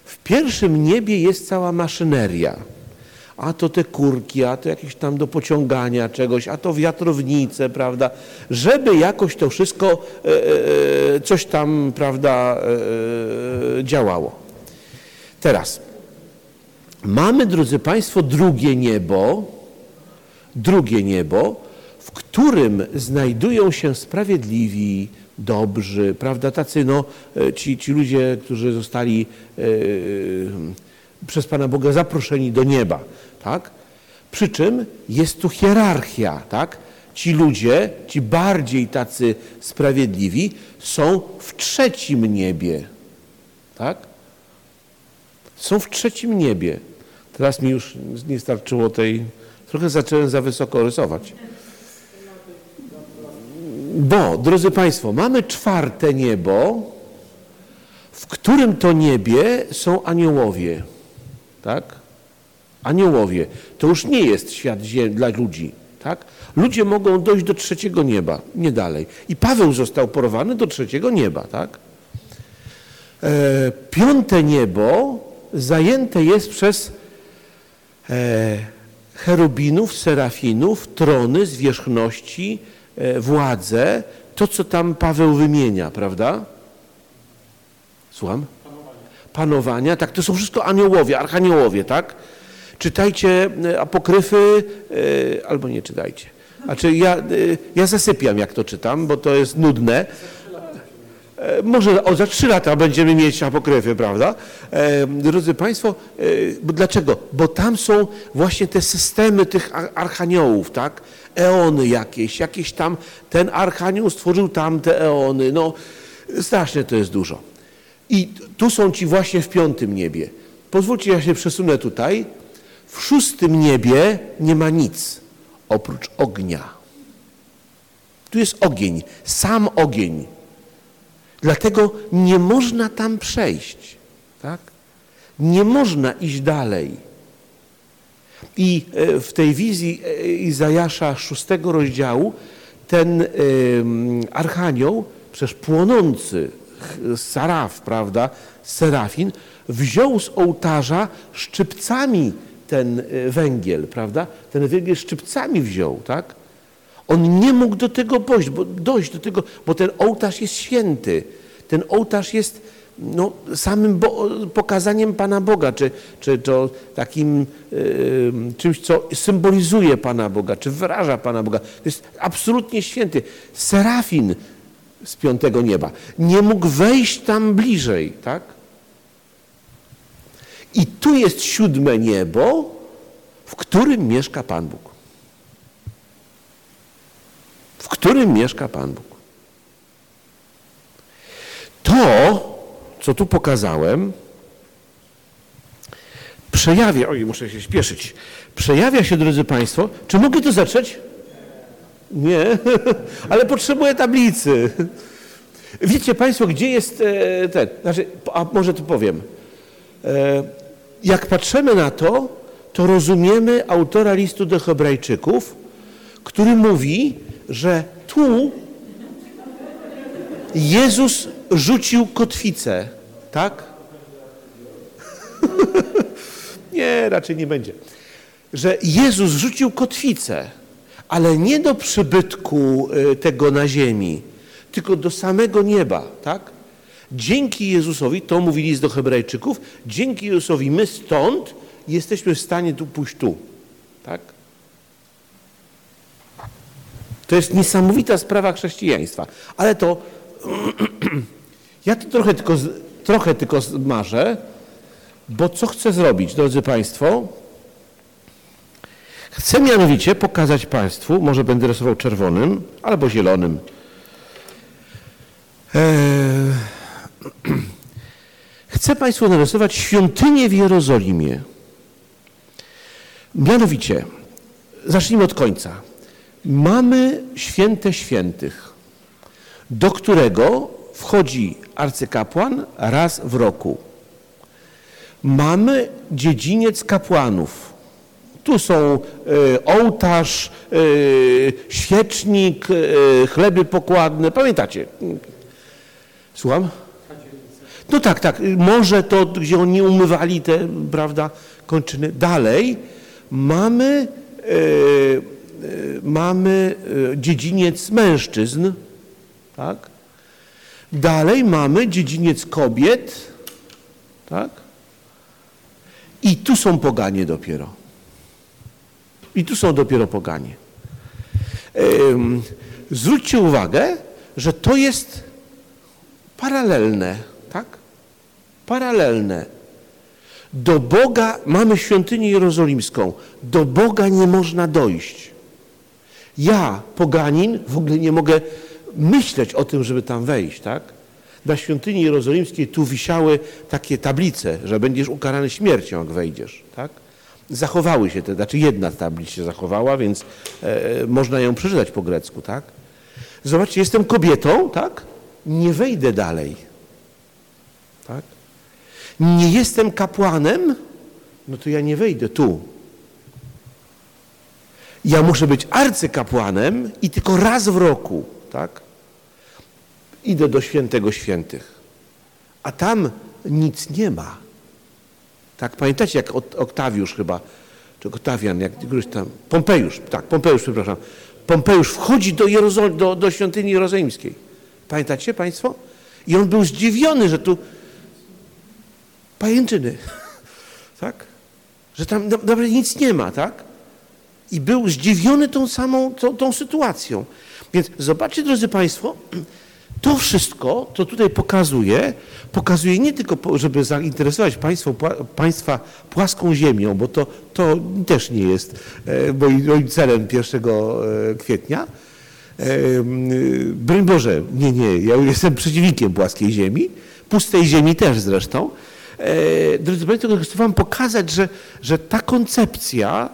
W pierwszym niebie jest cała maszyneria, a to te kurki, a to jakieś tam do pociągania czegoś, a to wiatrownice, prawda, żeby jakoś to wszystko e, e, coś tam, prawda, e, działało. Teraz, mamy, drodzy Państwo, drugie niebo, drugie niebo, w którym znajdują się sprawiedliwi, dobrzy, prawda, tacy no, e, ci, ci ludzie, którzy zostali e, przez Pana Boga zaproszeni do nieba, tak? Przy czym jest tu hierarchia, tak? Ci ludzie, ci bardziej tacy sprawiedliwi są w trzecim niebie, tak? Są w trzecim niebie. Teraz mi już nie starczyło tej, trochę zacząłem za wysoko rysować. Bo, drodzy Państwo, mamy czwarte niebo, w którym to niebie są aniołowie. Tak? Aniołowie. To już nie jest świat dla ludzi. Tak? Ludzie mogą dojść do trzeciego nieba, nie dalej. I Paweł został porwany do trzeciego nieba. Tak? E, piąte niebo zajęte jest przez e, cherubinów, serafinów, trony, zwierzchności, e, władze, to co tam Paweł wymienia, prawda? Słucham? Panowania, tak, to są wszystko aniołowie, archaniołowie, tak? Czytajcie e, apokryfy, e, albo nie czytajcie. Znaczy ja, ja zasypiam jak to czytam, bo to jest nudne. E, Może za trzy lata będziemy mieć apokryfy, prawda? E, drodzy Państwo, e, dlaczego? Bo tam są właśnie te systemy tych ar- archaniołów, tak? Eony jakieś, jakieś tam, ten archanioł stworzył tamte eony, no strasznie to jest dużo. I tu są ci właśnie w piątym niebie. Pozwólcie, ja się przesunę tutaj. W szóstym niebie nie ma nic oprócz ognia. Tu jest ogień, sam ogień. Dlatego nie można tam przejść. Tak? Nie można iść dalej. I e, w tej wizji e, Izajasza szóstego rozdziału ten archanioł, przecież płonący saraf, prawda, serafin, wziął z ołtarza szczypcami ten e, węgiel, prawda? Ten węgiel szczypcami wziął, tak? On nie mógł do tego dojść, bo, dojść do tego, bo ten ołtarz jest święty. Ten ołtarz jest no, samym bo, pokazaniem Pana Boga, czy, czy to takim y, czymś, co symbolizuje Pana Boga, czy wyraża Pana Boga. To jest absolutnie święty. Serafin z piątego nieba nie mógł wejść tam bliżej, tak? I tu jest siódme niebo, w którym mieszka Pan Bóg w którym mieszka Pan Bóg. To, co tu pokazałem, przejawia, oj, muszę się śpieszyć, przejawia się, drodzy Państwo, czy mogę to zacząć? Nie, ale potrzebuję tablicy. Wiecie Państwo, gdzie jest e, ten, znaczy, a może to powiem. E, jak patrzymy na to, to rozumiemy autora listu do Hebrajczyków, który mówi, że tu Jezus rzucił kotwicę, tak? nie, raczej nie będzie. Że Jezus rzucił kotwicę, ale nie do przybytku y, tego na ziemi, tylko do samego nieba, tak? Dzięki Jezusowi, to mówili do Hebrajczyków, dzięki Jezusowi my stąd jesteśmy w stanie tu pójść tu, tak? To jest niesamowita sprawa chrześcijaństwa. Ale to ja to trochę tylko, trochę tylko zmarzę, bo co chcę zrobić, drodzy Państwo? Chcę mianowicie pokazać Państwu, może będę rysował czerwonym albo zielonym. Eee, Chcę Państwu narysować świątynię w Jerozolimie. Mianowicie, zacznijmy od końca. Mamy święte świętych, do którego wchodzi arcykapłan raz w roku. Mamy dziedziniec kapłanów. Tu są e, ołtarz, e, świecznik, e, chleby pokładne. Pamiętacie? Słucham? No tak, tak. Może to, gdzie oni umywali te, prawda, kończyny. Dalej mamy, e, mamy e, dziedziniec mężczyzn, tak? Dalej mamy dziedziniec kobiet, tak? I tu są poganie dopiero. I tu są dopiero poganie. Zwróćcie uwagę, że to jest paralelne, tak? Paralelne. Do Boga mamy świątynię jerozolimską. Do Boga nie można dojść. Ja, poganin, w ogóle nie mogę myśleć o tym, żeby tam wejść, tak? Na świątyni jerozolimskiej tu wisiały takie tablice, że będziesz ukarany śmiercią, jak wejdziesz, tak? Zachowały się te, znaczy jedna tablica się zachowała, więc e, można ją przeczytać po grecku, tak? Zobaczcie, jestem kobietą, tak? Nie wejdę dalej. Tak? Nie jestem kapłanem, no to ja nie wejdę tu. Ja muszę być arcykapłanem i tylko raz w roku, tak? Idę do świętego świętych. A tam nic nie ma. Tak, pamiętacie, jak Oktawiusz chyba, czy Oktawian, jak któryś tam, Pompejusz, tak, Pompejusz, przepraszam. Pompejusz wchodzi do, Jerozol- do, do świątyni jerozolimskiej. Pamiętacie Państwo? I on był zdziwiony, że tu pajęczyny, tak? Że tam na- naprawdę nic nie ma, tak? I był zdziwiony tą samą, tą, tą sytuacją. Więc zobaczcie, drodzy Państwo, to wszystko, co tutaj pokazuje, pokazuje nie tylko, żeby zainteresować państwo, Państwa płaską ziemią, bo to, to też nie jest e, moim, moim celem 1 e, kwietnia. E, Broń Boże, nie, nie, ja jestem przeciwnikiem płaskiej ziemi, pustej ziemi też zresztą. Drodzy Państwo, chcę Wam pokazać, że, że ta koncepcja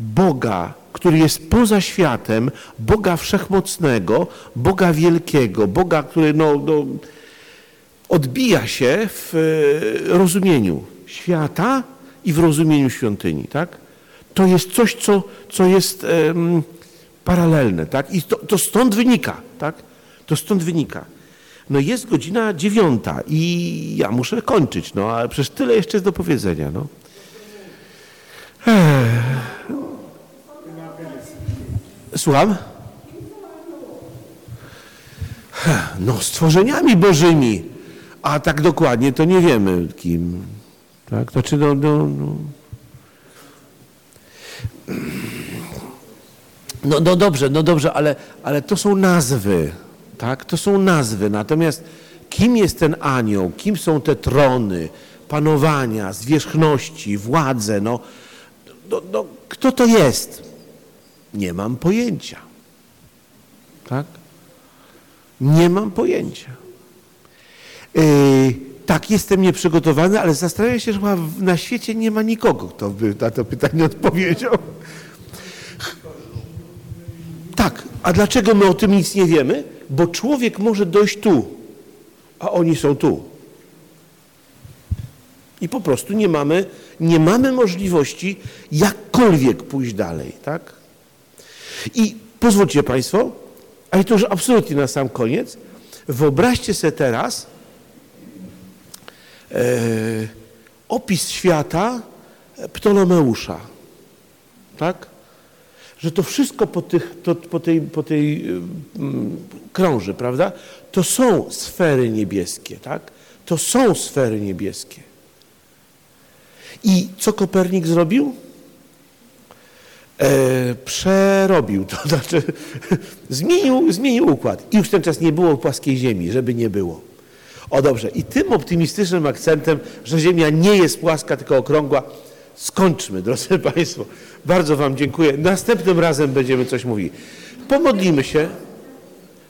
Boga, który jest poza światem, Boga wszechmocnego, Boga wielkiego, Boga, który no, no, odbija się w e, rozumieniu świata i w rozumieniu świątyni. Tak? To jest coś, co, co jest em, paralelne. Tak? I to, to stąd wynika. Tak? To stąd wynika. No jest godzina dziewiąta i ja muszę kończyć, no ale przecież tyle jeszcze jest do powiedzenia. No. Słucham? No, stworzeniami bożymi. A tak dokładnie to nie wiemy kim. Tak? Znaczy, no, no, no. No, no dobrze, no dobrze, ale, ale to są nazwy. Tak? To są nazwy. Natomiast kim jest ten anioł? Kim są te trony, panowania, zwierzchności, władze? No, no, no, kto to jest? Nie mam pojęcia. Tak? Nie mam pojęcia. Yy, tak, jestem nieprzygotowany, ale zastanawiam się, że na świecie nie ma nikogo, kto by na to pytanie odpowiedział. Tak, a dlaczego my o tym nic nie wiemy? Bo człowiek może dojść tu, a oni są tu. I po prostu nie mamy, nie mamy możliwości jakkolwiek pójść dalej, tak? I pozwólcie Państwo, ale to już absolutnie na sam koniec, wyobraźcie sobie teraz e, opis świata Ptolomeusza, tak? Że to wszystko po, tych, to, po tej, po tej mm, krąży, prawda? To są sfery niebieskie, tak? To są sfery niebieskie. I co Kopernik zrobił? E, przerobił, to znaczy zmienił, zmienił układ. I już ten czas nie było płaskiej ziemi, żeby nie było. O dobrze, i tym optymistycznym akcentem, że ziemia nie jest płaska, tylko okrągła, skończmy, drodzy Państwo. Bardzo Wam dziękuję. Następnym razem będziemy coś mówili. Pomodlimy się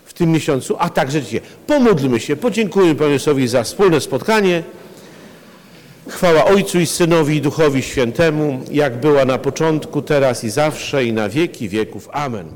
w tym miesiącu, a także dzisiaj. Pomódlmy się, podziękujmy Panu Jezusowi za wspólne spotkanie. Chwała Ojcu i Synowi i Duchowi Świętemu, jak była na początku, teraz i zawsze i na wieki wieków. Amen.